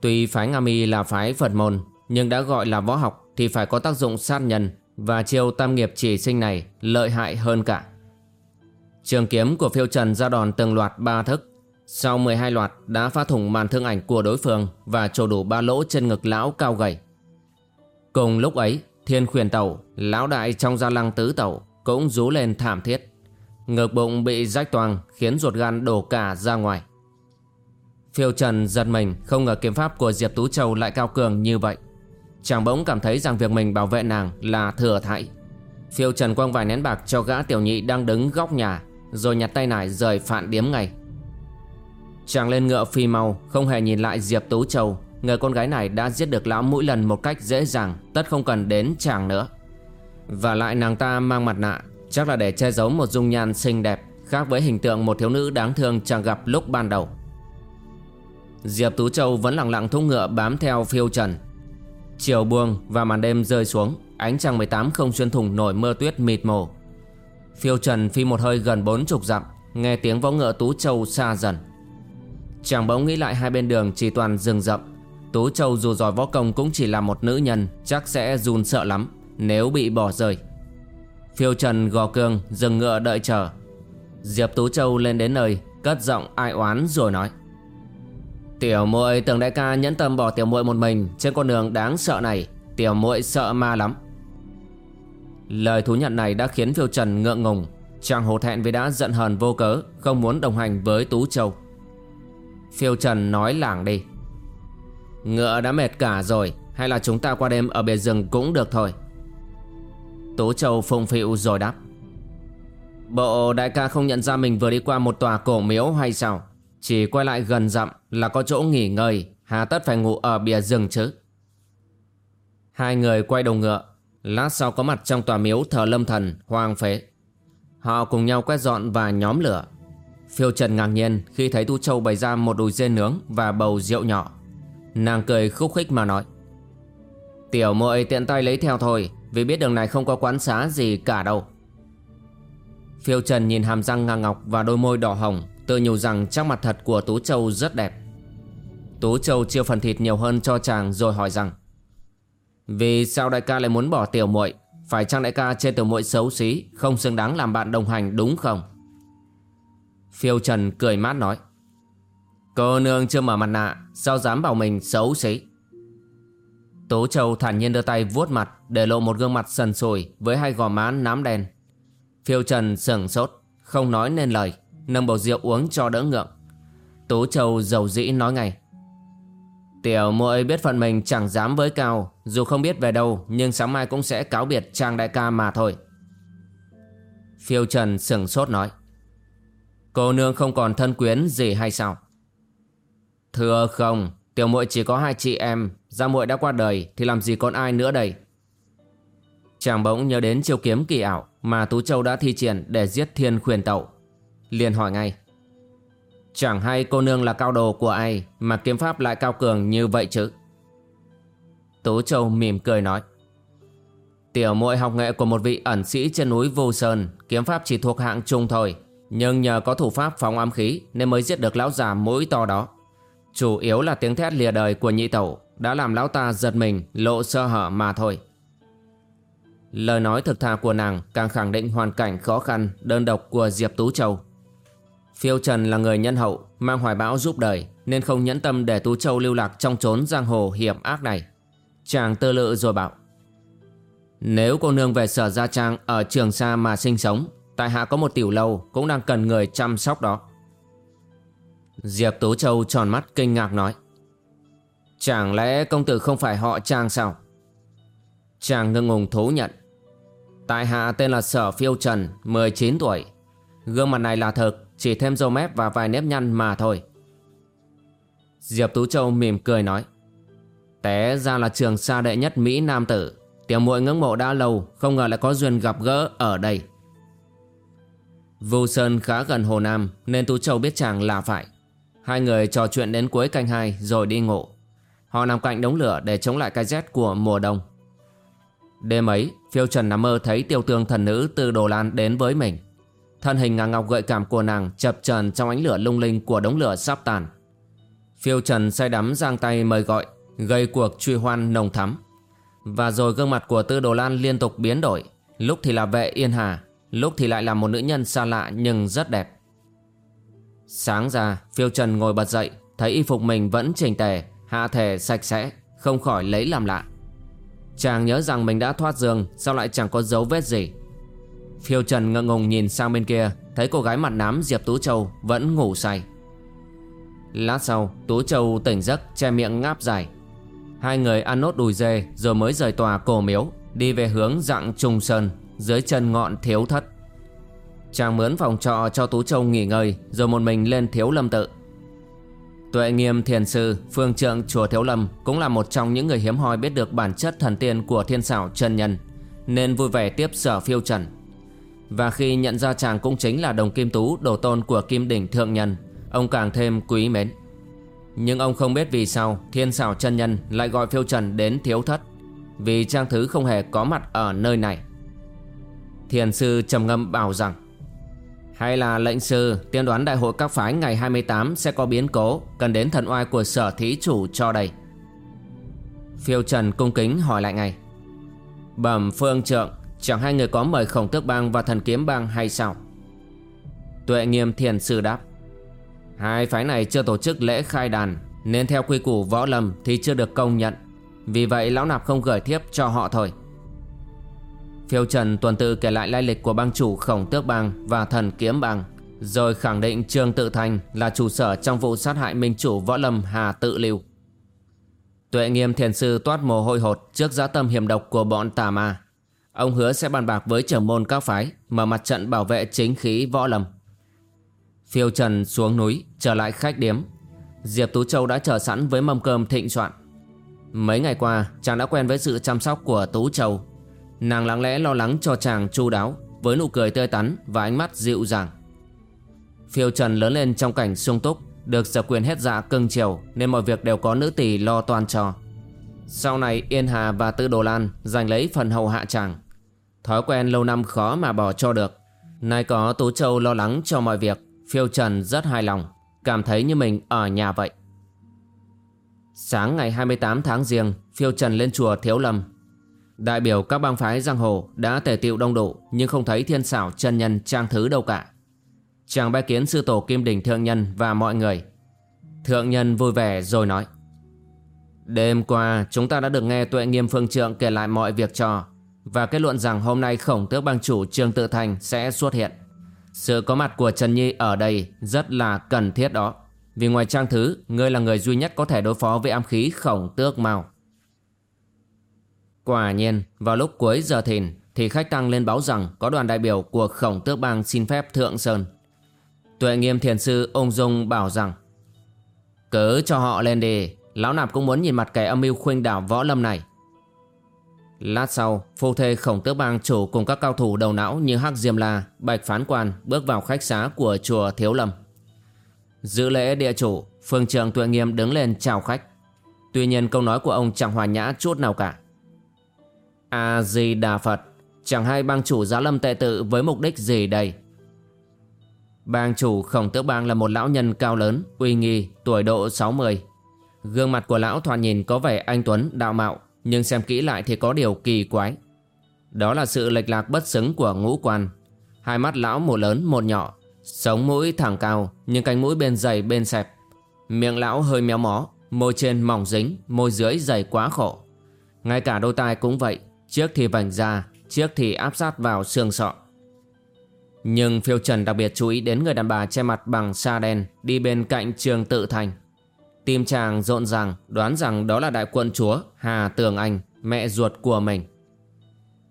Tuy phái Nga Mi là phái Phật môn, nhưng đã gọi là võ học thì phải có tác dụng sát nhân và chiêu tam nghiệp chỉ sinh này lợi hại hơn cả. Trường kiếm của phiêu trần ra đòn từng loạt ba thức sau 12 loạt đã phá thủng màn thương ảnh của đối phương và trổ đủ ba lỗ trên ngực lão cao gầy. Cùng lúc ấy, thiên khuyển tẩu, lão đại trong gia lăng tứ tẩu cũng rú lên thảm thiết. Ngực bụng bị rách toang khiến ruột gan đổ cả ra ngoài. Phiêu Trần giật mình, không ngờ kiếm pháp của Diệp Tú Châu lại cao cường như vậy. Chàng bỗng cảm thấy rằng việc mình bảo vệ nàng là thừa thãi. Phiêu Trần quăng vài nén bạc cho gã tiểu nhị đang đứng góc nhà, rồi nhặt tay nải rời phạn điếm ngay. Chàng lên ngựa phi mau Không hề nhìn lại Diệp Tú Châu Người con gái này đã giết được lão mỗi lần một cách dễ dàng, Tất không cần đến chàng nữa Và lại nàng ta mang mặt nạ Chắc là để che giấu một dung nhan xinh đẹp Khác với hình tượng một thiếu nữ đáng thương chàng gặp lúc ban đầu. Diệp Tú Châu vẫn lặng lặng thúc ngựa bám theo phiêu trần. Chiều buông và màn đêm rơi xuống, Ánh trăng 18 không xuyên thủng nổi mưa tuyết mịt mồ Phiêu trần phi một hơi gần bốn chục dặm, Nghe tiếng võ ngựa Tú Châu xa dần. Chàng bỗng nghĩ lại hai bên đường chỉ toàn rừng rậm. Tú Châu dù giỏi võ công cũng chỉ là một nữ nhân, Chắc sẽ run sợ lắm, Nếu bị bỏ rơi Phiêu Trần, gò cương dừng ngựa, đợi chờ. Diệp Tú Châu lên đến nơi, Cất giọng ai oán rồi nói. Tiểu muội, tưởng đại ca nhẫn tâm bỏ tiểu muội một mình Trên con đường đáng sợ này, Tiểu muội sợ ma lắm. Lời thú nhận này đã khiến Phiêu Trần ngượng ngùng. Chàng hổ thẹn vì đã giận hờn vô cớ, Không muốn đồng hành với Tú Châu. Phiêu Trần nói lảng đi. Ngựa đã mệt cả rồi, Hay là chúng ta qua đêm ở bề rừng cũng được thôi. Tú Châu phung phịu rồi đáp Bộ đại ca không nhận ra mình vừa đi qua một tòa cổ miếu hay sao Chỉ quay lại gần dặm là có chỗ nghỉ ngơi Hà tất phải ngủ ở bìa rừng chứ Hai người quay đầu ngựa Lát sau có mặt trong tòa miếu thờ lâm thần hoang phế Họ cùng nhau quét dọn và nhóm lửa Phiêu Trần ngạc nhiên khi thấy Tu Châu bày ra một đùi dê nướng và bầu rượu nhỏ. Nàng cười khúc khích mà nói. Tiểu muội tiện tay lấy theo thôi, vì biết đường này không có quán xá gì cả đâu. Phiêu Trần nhìn hàm răng ngang ngọc và đôi môi đỏ hồng, tự nhủ rằng chắc mặt thật của Tú Châu rất đẹp. Tú Châu chia phần thịt nhiều hơn cho chàng rồi hỏi rằng Vì sao đại ca lại muốn bỏ tiểu muội Phải chăng đại ca chê tiểu muội xấu xí Không xứng đáng làm bạn đồng hành đúng không Phiêu Trần cười mát nói Cô nương chưa mở mặt nạ Sao dám bảo mình xấu xí Tố Châu thản nhiên đưa tay vuốt mặt Để lộ một gương mặt sần sùi Với hai gò má nám đen. Phiêu Trần sửng sốt Không nói nên lời Nâng bầu rượu uống cho đỡ ngượng. Tố Châu giàu dĩ nói ngay Tiểu muội biết phận mình chẳng dám với cao Dù không biết về đâu Nhưng sáng mai cũng sẽ cáo biệt trang đại ca mà thôi. Phiêu Trần sửng sốt nói Cô nương không còn thân quyến gì hay sao? Thưa không, tiểu muội chỉ có hai chị em, gia muội đã qua đời thì làm gì còn ai nữa đây? Chàng bỗng nhớ đến chiêu kiếm kỳ ảo mà Tú Châu đã thi triển để giết thiên khuyển tẩu. liền hỏi ngay. Chẳng hay cô nương là cao đồ của ai mà kiếm pháp lại cao cường như vậy chứ? Tú Châu mỉm cười nói. Tiểu muội học nghệ của một vị ẩn sĩ trên núi Vô Sơn, kiếm pháp chỉ thuộc hạng trung thôi. Nhưng nhờ có thủ pháp phóng ám khí Nên mới giết được lão già mũi to đó Chủ yếu là tiếng thét lìa đời của nhị tẩu, Đã làm lão ta giật mình, Lộ sơ hở mà thôi. Lời nói thực thà của nàng Càng khẳng định hoàn cảnh khó khăn, Đơn độc của Diệp Tú Châu. Phiêu Trần là người nhân hậu, Mang hoài bão giúp đời, Nên không nhẫn tâm để Tú Châu lưu lạc Trong chốn giang hồ hiểm ác này. Chàng tư lự rồi bảo, Nếu cô nương về sở Gia Trang Ở Trường Sa mà sinh sống, Tại hạ có một tiểu lâu cũng đang cần người chăm sóc đó. Diệp Tú Châu tròn mắt kinh ngạc nói, Chẳng lẽ công tử không phải họ Trang sao? Chàng ngưng ngùng thú nhận, Tại hạ tên là Sở Phiêu Trần 19 tuổi. Gương mặt này là thực, Chỉ thêm râu mép và vài nếp nhăn mà thôi. Diệp Tú Châu mỉm cười nói, Té ra là trường xa đệ nhất Mỹ Nam Tử. Tiểu muội ngưỡng mộ đã lâu, Không ngờ lại có duyên gặp gỡ ở đây. Vu Sơn khá gần Hồ Nam, Nên Tú Châu biết chàng là phải. Hai người trò chuyện đến cuối canh hai Rồi đi ngủ. Họ nằm cạnh đống lửa để chống lại cái rét của mùa đông. Đêm ấy, Phiêu Trần nằm mơ thấy tiêu tương thần nữ từ Đồ Lan đến với mình. Thân hình ngang ngọc gợi cảm của nàng chập trần trong ánh lửa lung linh của đống lửa sắp tàn. Phiêu Trần say đắm giang tay mời gọi, Gây cuộc truy hoan nồng thắm. Và rồi gương mặt của Tư Đồ Lan liên tục biến đổi. Lúc thì là vệ yên hà, Lúc thì lại là một nữ nhân xa lạ nhưng rất đẹp. Sáng ra, Phiêu Trần ngồi bật dậy, Thấy y phục mình vẫn chỉnh tề, Hạ thể sạch sẽ, Không khỏi lấy làm lạ. Chàng nhớ rằng mình đã thoát giường, Sao lại chẳng có dấu vết gì? Phiêu Trần ngượng ngùng nhìn sang bên kia, Thấy cô gái mặt nám Diệp Tú Châu Vẫn ngủ say. Lát sau, Tú Châu tỉnh giấc, che miệng ngáp dài. Hai người ăn nốt đùi dê, Rồi mới rời tòa cổ miếu, Đi về hướng dạng Trung Sơn, Dưới chân ngọn thiếu thất. Chàng mướn phòng trọ cho Tú Châu nghỉ ngơi, Rồi một mình lên thiếu lâm tự. Tuệ nghiêm thiền sư, Phương trượng chùa Thiếu Lâm, Cũng là một trong những người hiếm hoi biết được bản chất thần tiên của thiên xảo chân nhân, Nên vui vẻ tiếp sở phiêu trần. Và khi nhận ra chàng cũng chính là đồng kim tú, Đồ tôn của kim đỉnh thượng nhân, Ông càng thêm quý mến. Nhưng ông không biết vì sao Thiên xảo chân nhân lại gọi phiêu trần đến thiếu thất, Vì trang thứ không hề có mặt ở nơi này. Thiền sư trầm ngâm bảo rằng hay là lệnh sư, tiên đoán đại hội các phái ngày 28 sẽ có biến cố, Cần đến thần oai của sở thí chủ cho đây. Phiêu Trần cung kính hỏi lại ngay. Bẩm phương trượng, Chẳng hai người có mời khổng tước bang và thần kiếm bang hay sao? Tuệ nghiêm thiền sư đáp. Hai phái này chưa tổ chức lễ khai đàn, Nên theo quy củ võ lâm thì chưa được công nhận. Vì vậy, lão nạp không gửi thiếp cho họ thôi. Phiêu Trần tuần tự kể lại lai lịch của bang chủ khổng tước bang và thần kiếm bang, Rồi khẳng định Trương Tự Thành là chủ sở trong vụ sát hại minh chủ võ lâm Hà Tự Lưu. Tuệ nghiêm thiền sư toát mồ hôi hột trước giá tâm hiểm độc của bọn tà ma. Ông hứa sẽ bàn bạc với trưởng môn các phái mà mặt trận bảo vệ chính khí võ lâm. Phiêu Trần xuống núi, trở lại khách điếm. Diệp Tú Châu đã chờ sẵn với mâm cơm thịnh soạn. Mấy ngày qua, chàng đã quen với sự chăm sóc của Tú Châu. Nàng lặng lẽ lo lắng cho chàng chu đáo, Với nụ cười tươi tắn và ánh mắt dịu dàng. Phiêu Trần lớn lên trong cảnh sung túc, Được sở quyền hết dạ cưng chiều Nên mọi việc đều có nữ tỷ lo toan cho. Sau này, Yên Hà và Tư Đồ Lan Giành lấy phần hầu hạ chàng. Thói quen lâu năm khó mà bỏ cho được. Nay có Tú Châu lo lắng cho mọi việc, Phiêu Trần rất hài lòng, Cảm thấy như mình ở nhà vậy. Sáng ngày 28 tháng riêng, Phiêu Trần lên chùa Thiếu Lâm. Đại biểu các bang phái giang hồ đã tề tiệu đông đủ nhưng không thấy thiên xảo chân nhân trang thứ đâu cả. Chàng bái kiến sư tổ Kim Đình Thượng Nhân và mọi người. Thượng Nhân vui vẻ rồi nói. Đêm qua chúng ta đã được nghe tuệ nghiêm phương trượng kể lại mọi việc cho và kết luận rằng hôm nay khổng tước bang chủ Trương Tự Thành sẽ xuất hiện. Sự có mặt của Trần Nhi ở đây rất là cần thiết đó. Vì ngoài trang thứ, ngươi là người duy nhất có thể đối phó với am khí khổng tước mao. Quả nhiên, vào lúc cuối giờ thìn thì khách tăng lên báo rằng có đoàn đại biểu của khổng tước bang xin phép Thượng Sơn. Tuệ nghiêm thiền sư ung dung bảo rằng Cứ cho họ lên đi, lão nạp cũng muốn nhìn mặt kẻ âm mưu khuynh đảo võ lâm này. Lát sau, phu thê khổng tước bang chủ cùng các cao thủ đầu não như Hắc Diêm La, Bạch Phán Quan bước vào khách xá của chùa Thiếu Lâm. Giữ lễ địa chủ, phương trường tuệ nghiêm đứng lên chào khách. Tuy nhiên câu nói của ông chẳng hòa nhã chút nào cả. A-di-đà Phật. Chẳng hay bang chủ giá lâm tệ tự với mục đích gì đây? Bang chủ khổng tước bang là một lão nhân cao lớn, Uy nghi, tuổi độ 60 Gương mặt của lão thoạt nhìn có vẻ anh Tuấn, đạo mạo, Nhưng xem kỹ lại thì có điều kỳ quái. Đó là sự lệch lạc bất xứng của ngũ quan. Hai mắt lão một lớn, một nhỏ, Sống mũi thẳng cao, Nhưng cánh mũi bên dày, bên xẹp. Miệng lão hơi méo mó, Môi trên mỏng dính, Môi dưới dày quá khổ. Ngay cả đôi tai cũng vậy chiếc thì vành ra chiếc thì áp sát vào xương sọ Nhưng phiêu trần đặc biệt chú ý đến người đàn bà che mặt bằng sa đen Đi bên cạnh trường tự thành Tim chàng rộn ràng đoán rằng đó là đại quận chúa Hà Tường Anh, mẹ ruột của mình.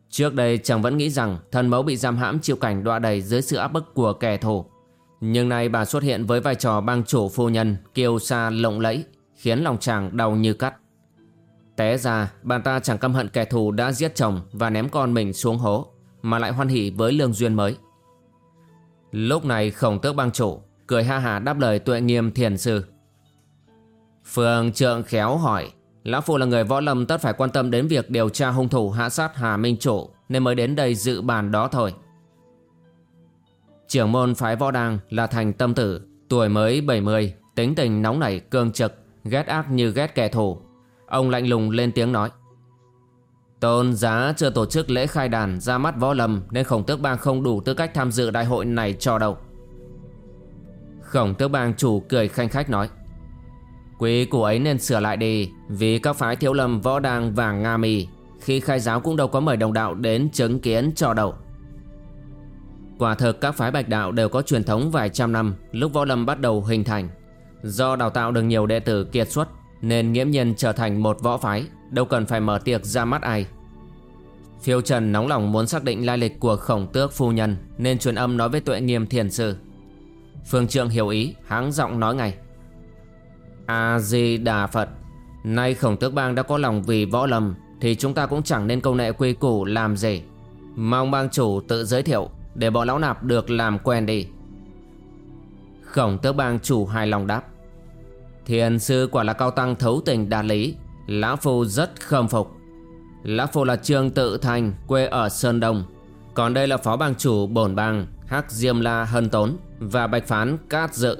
Trước đây chàng vẫn nghĩ rằng thân mẫu bị giam hãm chịu cảnh đọa đầy dưới sự áp bức của kẻ thù. Nhưng nay bà xuất hiện với vai trò bang chủ phu nhân kiêu sa lộng lẫy, khiến lòng chàng đau như cắt. Té ra, bà ta chẳng căm hận kẻ thù đã giết chồng và ném con mình xuống hố, mà lại hoan hỉ với lương duyên mới. Lúc này khổng tước bang chủ, cười ha hà đáp lời tuệ nghiêm thiền sư. Phương trượng khéo hỏi, Lão Phu là người võ lâm tất phải quan tâm đến việc điều tra hung thủ hạ sát Hà Minh Chủ nên mới đến đây dự bàn đó thôi. Trưởng môn phái võ đàng là thành tâm tử, tuổi mới 70, tính tình nóng nảy cương trực, ghét ác như ghét kẻ thù. Ông lạnh lùng lên tiếng nói. Tôn giá chưa tổ chức lễ khai đàn, ra mắt võ lâm, nên khổng tước bang không đủ tư cách tham dự đại hội này cho đâu. Khổng tước bang chủ cười khanh khách nói. Quý củ ấy nên sửa lại đi, Vì các phái thiếu lâm, võ đang và Nga mì Khi khai giáo cũng đâu có mời đồng đạo đến chứng kiến cho đâu Quả thực, các phái bạch đạo đều có truyền thống vài trăm năm, Lúc võ lâm bắt đầu hình thành Do đào tạo được nhiều đệ tử kiệt xuất nên nghiễm nhiên trở thành một võ phái, Đâu cần phải mở tiệc ra mắt ai. Phiêu Trần nóng lòng muốn xác định lai lịch của khổng tước phu nhân, Nên truyền âm nói với tuệ nghiêm thiền sư. Phương trượng hiểu ý, háng giọng nói ngay. A-di-đà Phật, Nay khổng tước bang đã có lòng vì võ lâm, Thì chúng ta cũng chẳng nên câu nệ quy củ làm gì. Mong bang chủ tự giới thiệu, Để bọn lão nạp được làm quen đi. Khổng tước bang chủ hài lòng đáp. Thiền sư quả là cao tăng thấu tình đạt lý Lão Phu rất khâm phục Lão Phu là Trương Tự Thành Quê ở Sơn Đông Còn đây là phó bang chủ bổn bang Hắc Diêm La Hân Tốn Và bạch phán Cát Dự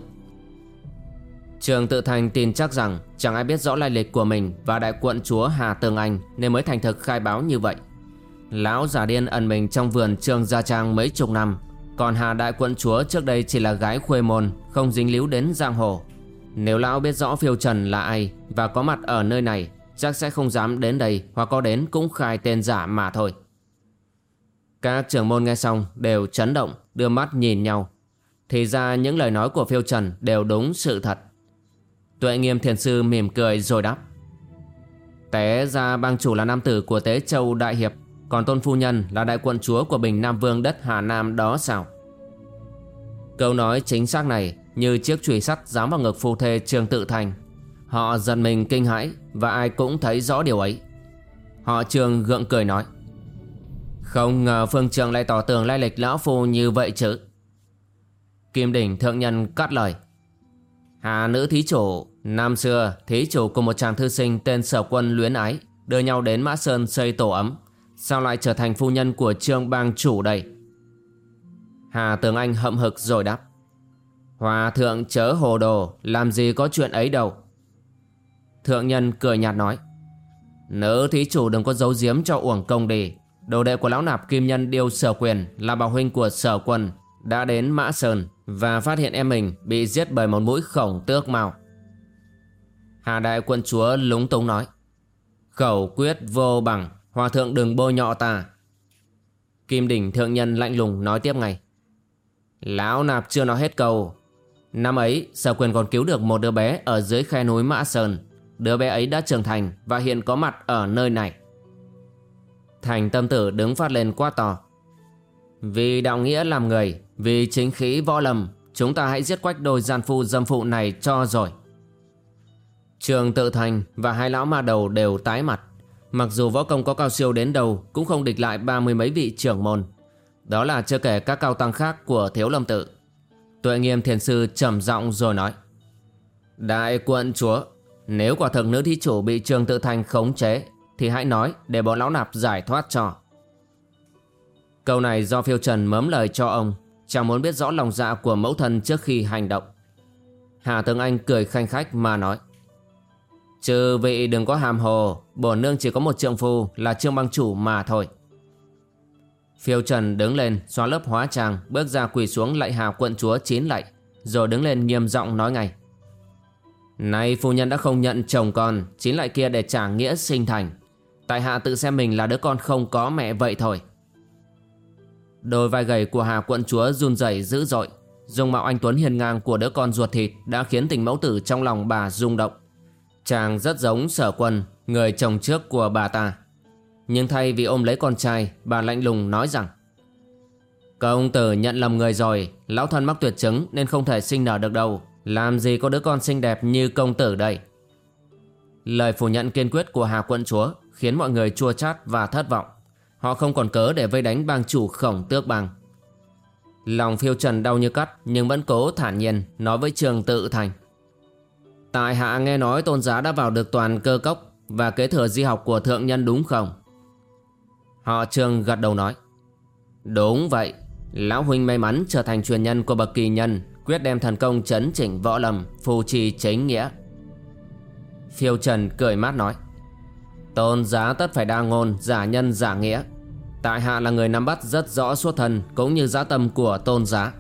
Trường tự thành tin chắc rằng chẳng ai biết rõ lai lịch của mình và đại quận chúa Hà Tường Anh nên mới thành thực khai báo như vậy. Lão giả điên ẩn mình trong vườn trường Gia Trang mấy chục năm, còn Hà đại quận chúa trước đây chỉ là gái khuê môn, không dính líu đến giang hồ. Nếu lão biết rõ phiêu trần là ai và có mặt ở nơi này, chắc sẽ không dám đến đây hoặc có đến cũng khai tên giả mà thôi. Các trưởng môn nghe xong đều chấn động, đưa mắt nhìn nhau. Thì ra những lời nói của phiêu trần đều đúng sự thật. Tuệ nghiêm thiền sư mỉm cười rồi đáp Té ra bang chủ là nam tử của Tế Châu Đại Hiệp Còn tôn phu nhân là đại quận chúa của Bình Nam Vương đất Hà Nam đó sao Câu nói chính xác này như chiếc chùy sắt giáng vào ngực phu thê Trương Tự Thành Họ giật mình kinh hãi và ai cũng thấy rõ điều ấy Họ Trương gượng cười nói Không ngờ Phương Trường lại tỏ tường lai lịch lão phu như vậy chứ Kim Đỉnh Thượng Nhân cắt lời Hà nữ thí chủ, năm xưa thí chủ cùng một chàng thư sinh tên Sở Quân luyến ái đưa nhau đến Mã Sơn xây tổ ấm. Sao lại trở thành phu nhân của trương bang chủ đây? Hà Tường Anh hậm hực rồi đáp. Hòa thượng chớ hồ đồ, làm gì có chuyện ấy đâu. Thượng nhân cười nhạt nói. Nữ thí chủ đừng có giấu giếm cho uổng công đi. Đồ đệ của lão nạp kim nhân điêu sở quyền là bảo huynh của sở quân đã đến Mã Sơn và phát hiện em mình bị giết bởi một mũi khổng tước màu. Hà đại quân chúa lúng túng nói Khẩu quyết vô bằng Hòa thượng đừng bôi nhọ ta Kim đỉnh thượng nhân lạnh lùng nói tiếp ngay Lão nạp chưa nói hết câu Năm ấy, sở quyền còn cứu được một đứa bé Ở dưới khe núi Mã Sơn. Đứa bé ấy đã trưởng thành Và hiện có mặt ở nơi này. Thành tâm tử đứng phát lên quá to. Vì đạo nghĩa làm người, vì chính khí võ lâm, Chúng ta hãy giết quách đôi gian phu dâm phụ này cho rồi. Trường tự thành và hai lão ma đầu đều tái mặt. Mặc dù võ công có cao siêu đến đâu, Cũng không địch lại ba mươi mấy vị trưởng môn. Đó là chưa kể các cao tăng khác của thiếu lâm tự. Tuệ nghiêm thiền sư trầm giọng rồi nói, Đại quận chúa, Nếu quả thực nữ thí chủ bị trường tự thành khống chế, Thì hãy nói để bọn lão nạp giải thoát cho. Câu này do phiêu trần mớm lời cho ông Chẳng muốn biết rõ lòng dạ của mẫu thân trước khi hành động. Hà Tướng Anh cười khanh khách mà nói Trừ vị đừng có hàm hồ, Bổn nương chỉ có một trượng phu là trương băng chủ mà thôi. Phiêu Trần đứng lên xóa lớp hóa trang, Bước ra quỳ xuống lạy hà quận chúa chín lạy Rồi đứng lên nghiêm giọng nói ngay. Nay phu nhân đã không nhận chồng con, Chín lại kia để trả nghĩa sinh thành. Tại hạ tự xem mình là đứa con không có mẹ vậy thôi. Đôi vai gầy của Hà quận chúa run rẩy dữ dội. Dung mạo anh Tuấn hiền ngang của đứa con ruột thịt đã khiến tình mẫu tử trong lòng bà rung động. Chàng rất giống sở quân, Người chồng trước của bà ta. Nhưng thay vì ôm lấy con trai, Bà lạnh lùng nói rằng Công tử nhận lầm người rồi, Lão thân mắc tuyệt chứng nên không thể sinh nở được đâu. Làm gì có đứa con xinh đẹp như công tử đây? Lời phủ nhận kiên quyết của Hà quận chúa Khiến mọi người chua chát và thất vọng. Họ không còn cớ để vây đánh bang chủ khổng tước bang. Lòng phiêu trần đau như cắt, Nhưng vẫn cố thản nhiên Nói với trường tự thành. Tại hạ nghe nói tôn giá đã vào được toàn cơ cốc Và kế thừa di học của thượng nhân đúng không? Họ trường gật đầu nói, Đúng vậy, Lão huynh may mắn trở thành truyền nhân của bậc kỳ nhân, Quyết đem thần công chấn chỉnh võ lầm Phù trì chính nghĩa. Phiêu trần cười mát nói, Tôn giá tất phải đa ngôn, Giả nhân, giả nghĩa. Tại hạ là người nắm bắt rất rõ xuất thân Cũng như giá tâm của tôn giá.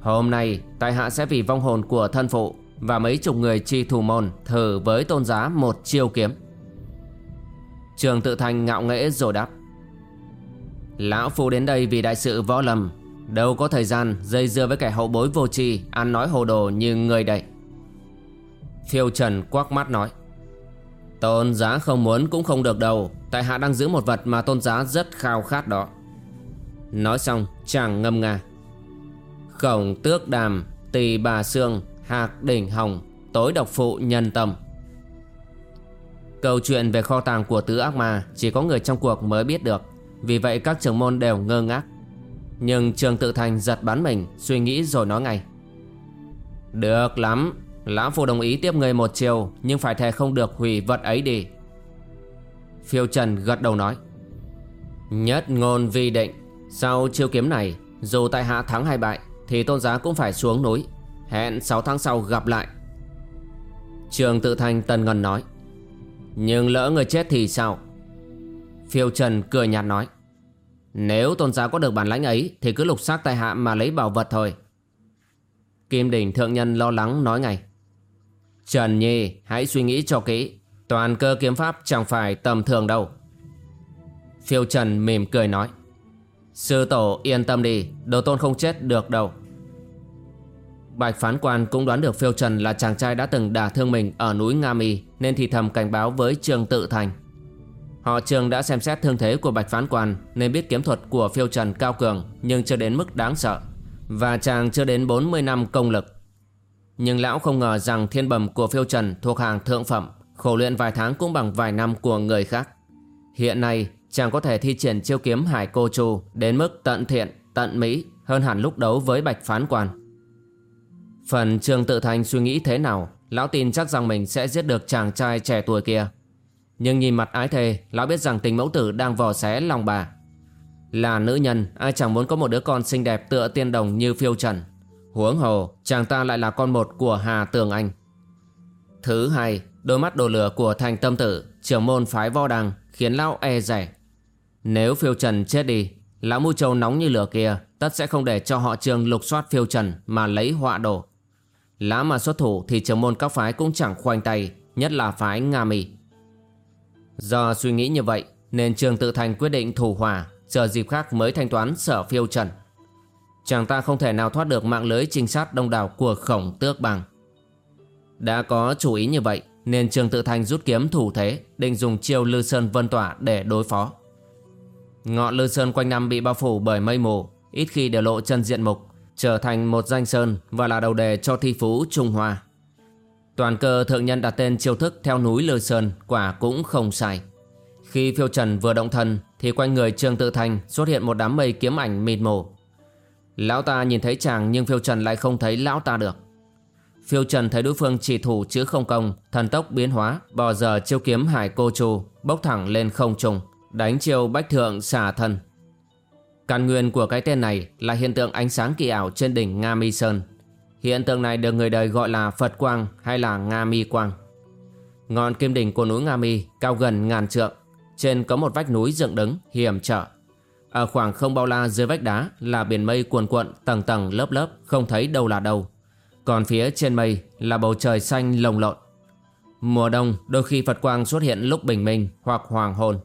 Hôm nay, tại hạ sẽ vì vong hồn của thân phụ Và mấy chục người chi thủ môn Thử với tôn giá một chiêu kiếm. Trường tự thành ngạo nghễ rồi đáp Lão phu đến đây vì đại sự võ lầm Đâu có thời gian dây dưa với kẻ hậu bối vô tri, Ăn nói hồ đồ như người đây Phiêu trần quắc mắt nói, Tôn giá không muốn cũng không được đâu. Tại hạ đang giữ một vật mà tôn giá rất khao khát đó. Nói xong, chàng ngâm nga. Khổng tước đàm, Tỳ bà xương, Hạc đỉnh hồng, Tối độc phụ nhân tâm. Câu chuyện về kho tàng của tứ ác ma Chỉ có người trong cuộc mới biết được. Vì vậy các trưởng môn đều ngơ ngác. Nhưng trường tự thành giật bắn mình, Suy nghĩ rồi nói ngay. Được lắm, Lão Phu đồng ý tiếp người một chiều, Nhưng phải thề không được hủy vật ấy đi. Phiêu Trần gật đầu nói. Nhất ngôn vi định, Sau chiêu kiếm này, Dù tại hạ thắng hay bại, Thì tôn giá cũng phải xuống núi. Hẹn 6 tháng sau gặp lại. Trường tự thành tần ngân nói. Nhưng lỡ người chết thì sao? Phiêu Trần cười nhạt nói. Nếu tôn giáo có được bản lãnh ấy, Thì cứ lục xác tại hạ mà lấy bảo vật thôi. Kim đỉnh thượng nhân lo lắng nói ngay. Trần Nhi, hãy suy nghĩ cho kỹ. Toàn cơ kiếm pháp chẳng phải tầm thường đâu. Phiêu Trần mỉm cười nói. Sư tổ, yên tâm đi. Đồ tôn không chết được đâu. Bạch phán quan cũng đoán được Phiêu Trần là chàng trai đã từng đả thương mình ở núi Nga Mi, Nên thì thầm cảnh báo với Trương Tự Thành. Họ trường đã xem xét thương thế của Bạch phán quan Nên biết kiếm thuật của Phiêu Trần cao cường Nhưng chưa đến mức đáng sợ Và chàng chưa đến 40 năm công lực. Nhưng lão không ngờ rằng thiên bẩm của phiêu trần thuộc hàng thượng phẩm Khổ luyện vài tháng cũng bằng vài năm của người khác. Hiện nay chàng có thể thi triển chiêu kiếm hải cô chu Đến mức tận thiện, tận mỹ Hơn hẳn lúc đấu với bạch phán quan. Phần trường tự thành suy nghĩ thế nào Lão tin chắc rằng mình sẽ giết được chàng trai trẻ tuổi kia. Nhưng nhìn mặt ái thề Lão biết rằng tình mẫu tử đang vò xé lòng bà. Là nữ nhân, Ai chẳng muốn có một đứa con xinh đẹp tựa tiên đồng như phiêu trần. Huống hồ, chàng ta lại là con một của Hà Tường Anh. Thứ hai, Đôi mắt đồ lửa của thành tâm tử, Trưởng môn phái vo đằng Khiến lão e rẻ. Nếu phiêu trần chết đi, Lão mưu trâu nóng như lửa kia, Tất sẽ không để cho họ trường lục soát phiêu trần Mà lấy họa đồ Lão mà xuất thủ thì trưởng môn các phái cũng chẳng khoanh tay, Nhất là phái Nga Mì Do suy nghĩ như vậy Nên trường tự thành quyết định thủ hòa Chờ dịp khác mới thanh toán sở phiêu trần chàng ta không thể nào thoát được mạng lưới trinh sát đông đảo của khổng tước bằng. Đã có chủ ý như vậy nên Trường Tự Thành rút kiếm thủ thế định dùng chiêu Lư Sơn Vân Tỏa để đối phó. Ngọn Lư Sơn quanh năm bị bao phủ bởi mây mù, ít khi để lộ chân diện mục, trở thành một danh sơn và là đầu đề cho thi phú Trung Hoa. Toàn cơ thượng nhân đặt tên chiêu thức theo núi Lư Sơn quả cũng không sai. Khi phiêu trần vừa động thân thì quanh người trương Tự Thành xuất hiện một đám mây kiếm ảnh mịt mù. Lão ta nhìn thấy chàng nhưng phiêu trần lại không thấy lão ta được. Phiêu trần thấy đối phương chỉ thủ chứ không công Thần tốc biến hóa Bò giờ chiêu kiếm hải cô trù, Bốc thẳng lên không trung Đánh chiêu bách thượng xả thân Căn nguyên của cái tên này Là hiện tượng ánh sáng kỳ ảo trên đỉnh Nga Mi Sơn. Hiện tượng này được người đời gọi là Phật Quang hay là Nga Mi Quang Ngọn kim đỉnh của núi Nga Mi cao gần ngàn trượng Trên có một vách núi dựng đứng hiểm trở ở khoảng không bao la dưới vách đá là biển mây cuồn cuộn tầng tầng lớp lớp không thấy đâu là đâu. Còn phía trên mây là bầu trời xanh lồng lộn. Mùa đông đôi khi Phật quang xuất hiện lúc bình minh hoặc hoàng hôn.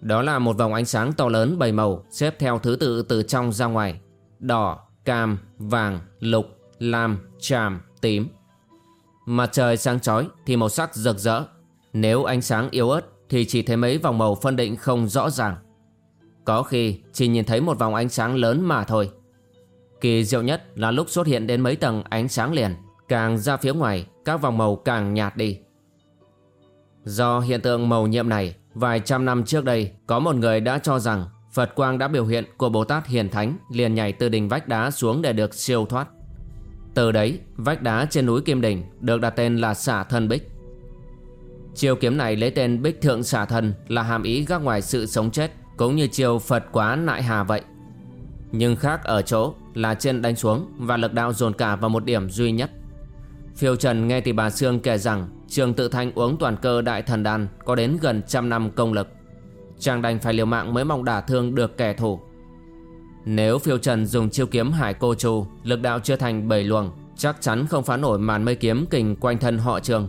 Đó là một vòng ánh sáng to lớn bảy màu xếp theo thứ tự từ trong ra ngoài. Đỏ, cam, vàng, lục, lam, tràm, tím. Mặt trời sáng chói thì màu sắc rực rỡ. Nếu ánh sáng yếu ớt thì chỉ thấy mấy vòng màu phân định không rõ ràng. Có khi chỉ nhìn thấy một vòng ánh sáng lớn mà thôi. Kỳ diệu nhất là lúc xuất hiện đến mấy tầng ánh sáng liền. Càng ra phía ngoài các vòng màu càng nhạt đi. Do hiện tượng màu nhiệm này Vài trăm năm trước đây có một người đã cho rằng Phật quang đã biểu hiện của Bồ Tát Hiền Thánh liền nhảy từ đỉnh vách đá xuống để được siêu thoát. Từ đấy, vách đá trên núi Kim Đỉnh được đặt tên là xả thân Bích. Chiêu kiếm này lấy tên Bích Thượng xả thân là hàm ý gác ngoài sự sống chết cũng như chiêu Phật quá nại hà vậy. Nhưng khác ở chỗ là trên đánh xuống và lực đạo dồn cả vào một điểm duy nhất. Phiêu Trần nghe thì bà Sương kể rằng Trường Tự Thanh uống toàn cơ đại thần đan có đến gần trăm năm công lực. Chàng đành phải liều mạng mới mong đả thương được kẻ thù. Nếu Phiêu Trần dùng chiêu kiếm Hải Cô trù lực đạo chưa thành bảy luồng, chắc chắn không phá nổi màn mây kiếm kình quanh thân họ Trường.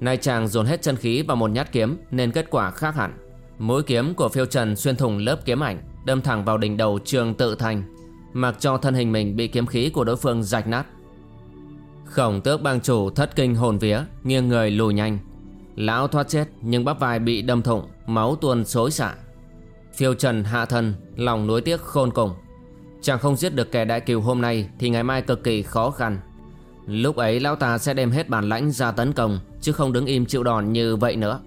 Nay chàng dồn hết chân khí vào một nhát kiếm nên kết quả khác hẳn. Mũi kiếm của Phiêu Trần xuyên thủng lớp kiếm ảnh, đâm thẳng vào đỉnh đầu Trường Tự thành mặc cho thân hình mình bị kiếm khí của đối phương rạch nát. Khổng tước bang chủ thất kinh hồn vía Nghiêng người lùi nhanh Lão thoát chết nhưng bắp vai bị đâm thủng Máu tuôn xối xả Phiêu trần hạ thần, Lòng nuối tiếc khôn cùng. Chàng không giết được kẻ đại kiều hôm nay Thì ngày mai cực kỳ khó khăn. Lúc ấy lão ta sẽ đem hết bản lãnh ra tấn công, Chứ không đứng im chịu đòn như vậy nữa.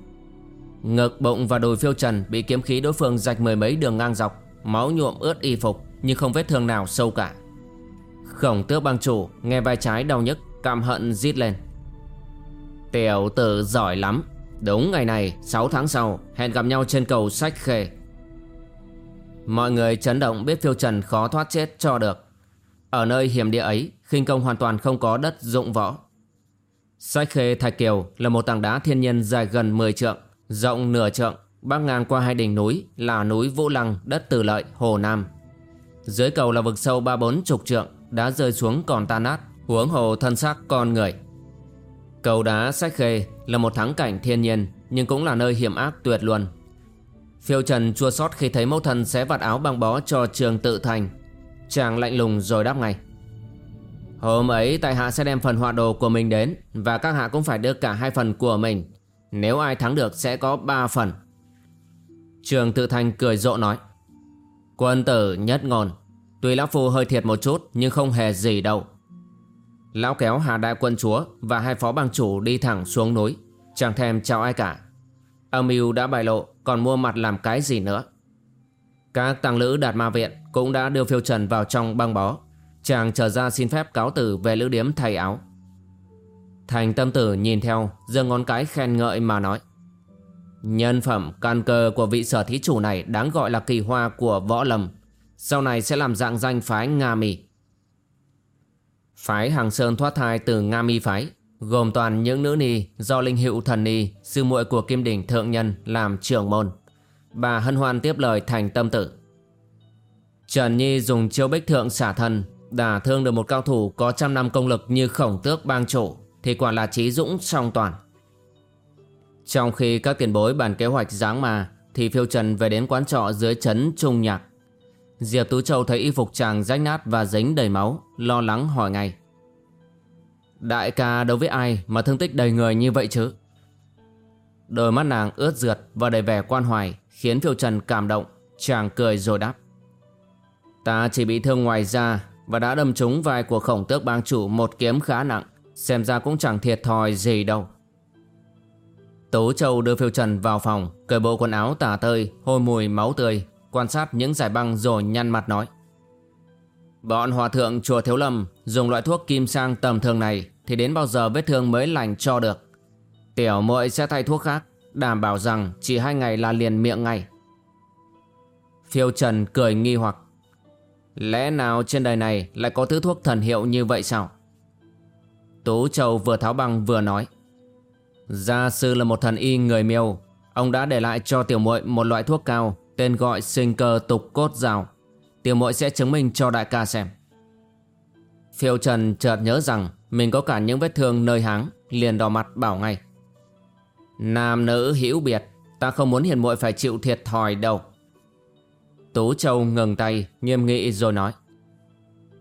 Ngực, bụng và đùi phiêu trần Bị kiếm khí đối phương rạch mười mấy đường ngang dọc, Máu nhuộm ướt y phục, Nhưng không vết thương nào sâu cả. Khổng tước bang chủ nghe vai trái đau nhức, Căm hận rít lên. Tiểu tử giỏi lắm. Đúng ngày này 6 tháng sau, Hẹn gặp nhau trên cầu sách khê. Mọi người chấn động biết phiêu trần khó thoát chết cho được. Ở nơi hiểm địa ấy khinh công hoàn toàn không có đất dụng võ. Sách khê Thạch Kiều là một tảng đá thiên nhiên dài gần 10 trượng Rộng nửa trượng Bắc ngang qua hai đỉnh núi là núi Vũ Lăng, đất Từ Lợi, Hồ Nam. Dưới cầu là vực sâu ba bốn chục trượng đá rơi xuống còn tan nát Huống hồ thân xác con người. Cầu đá sách khê là một thắng cảnh thiên nhiên Nhưng cũng là nơi hiểm ác tuyệt luôn Phiêu Trần chua xót khi thấy mẫu Thần xé vạt áo băng bó cho trường tự thành. Chàng lạnh lùng rồi đáp ngay. Hôm ấy tại hạ sẽ đem phần họa đồ của mình đến Và các hạ cũng phải đưa cả hai phần của mình. Nếu ai thắng được sẽ có ba phần. Trường tự thành cười rộ nói. Quân tử nhất ngôn. Tuy lão phu hơi thiệt một chút Nhưng không hề gì đâu. Lão kéo Hà Đại quân chúa và hai phó bang chủ đi thẳng xuống núi, chẳng thèm chào ai cả. Âm mưu đã bại lộ, còn mua mặt làm cái gì nữa. Các tăng lữ đạt ma viện cũng đã đưa phiêu trần vào trong băng bó. Chàng trở ra xin phép cáo tử về lữ điếm thay áo. Thành tâm tử nhìn theo, giơ ngón cái khen ngợi mà nói. Nhân phẩm can cơ của vị sở thí chủ này đáng gọi là kỳ hoa của võ lâm. Sau này sẽ làm dạng danh phái Nga Mì. Phái Hàng Sơn thoát thai từ Nga Mi Phái Gồm toàn những nữ ni do Linh Hữu Thần Ni Sư muội của Kim Đỉnh Thượng Nhân làm trưởng môn. Bà hân hoan tiếp lời thành tâm tử Trần Nhi dùng chiêu bích thượng xả thân Đả thương được một cao thủ có trăm năm công lực như khổng tước bang chủ Thì quả là trí dũng song toàn. Trong khi các tiền bối bàn kế hoạch giáng mà Thì phiêu trần về đến quán trọ dưới trấn Trung Nhạc. Diệp Tú Châu thấy y phục chàng rách nát và dính đầy máu, lo lắng hỏi ngay. Đại ca đối với ai mà thương tích đầy người như vậy chứ? Đôi mắt nàng ướt rượt và đầy vẻ quan hoài khiến Phiêu Trần cảm động, chàng cười rồi đáp. Ta chỉ bị thương ngoài da và đã đâm trúng vai của khổng tước bang chủ một kiếm khá nặng, xem ra cũng chẳng thiệt thòi gì đâu. Tố Châu đưa Phiêu Trần vào phòng, cởi bộ quần áo tả tơi, hôi mùi máu tươi quan sát những giải băng rồi nhăn mặt nói. Bọn hòa thượng chùa Thiếu Lâm dùng loại thuốc kim sang tầm thường này thì đến bao giờ vết thương mới lành cho được. Tiểu muội sẽ thay thuốc khác, đảm bảo rằng chỉ hai ngày là liền miệng ngay. Phiêu Trần cười nghi hoặc. Lẽ nào trên đời này lại có thứ thuốc thần hiệu như vậy sao? Tú Châu vừa tháo băng vừa nói. Gia sư là một thần y người miêu, ông đã để lại cho tiểu muội một loại thuốc cao Tên gọi sinh cơ tục cốt rào Tiểu muội sẽ chứng minh cho đại ca xem Phiêu Trần chợt nhớ rằng mình có cả những vết thương nơi háng, Liền đỏ mặt bảo ngay. Nam nữ hữu biệt, Ta không muốn hiền muội phải chịu thiệt thòi đâu. Tú Châu ngừng tay, Nghiêm nghị rồi nói.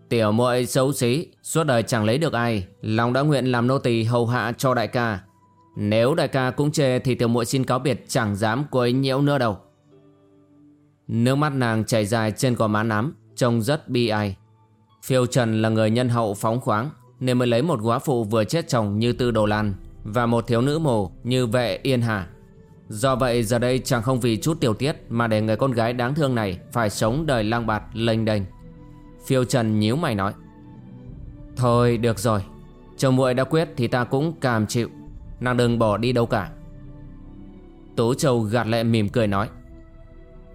Tiểu muội xấu xí, Suốt đời chẳng lấy được ai, Lòng đã nguyện làm nô tỳ hầu hạ cho đại ca. Nếu đại ca cũng chê Thì tiểu muội xin cáo biệt, chẳng dám quấy nhiễu nữa đâu. Nước mắt nàng chảy dài trên gò má nám, Trông rất bi ai. Phiêu Trần là người nhân hậu phóng khoáng nên mới lấy một góa phụ vừa chết chồng như Tư Đồ Lan Và một thiếu nữ mồ như vệ Yên Hà. Do vậy, giờ đây chàng không vì chút tiểu tiết Mà để người con gái đáng thương này Phải sống đời lang bạt, lênh đênh. Phiêu Trần nhíu mày nói, Thôi, được rồi. Chồng muội đã quyết thì ta cũng cam chịu. Nàng đừng bỏ đi đâu cả. Tú Châu gạt lệ mỉm cười nói,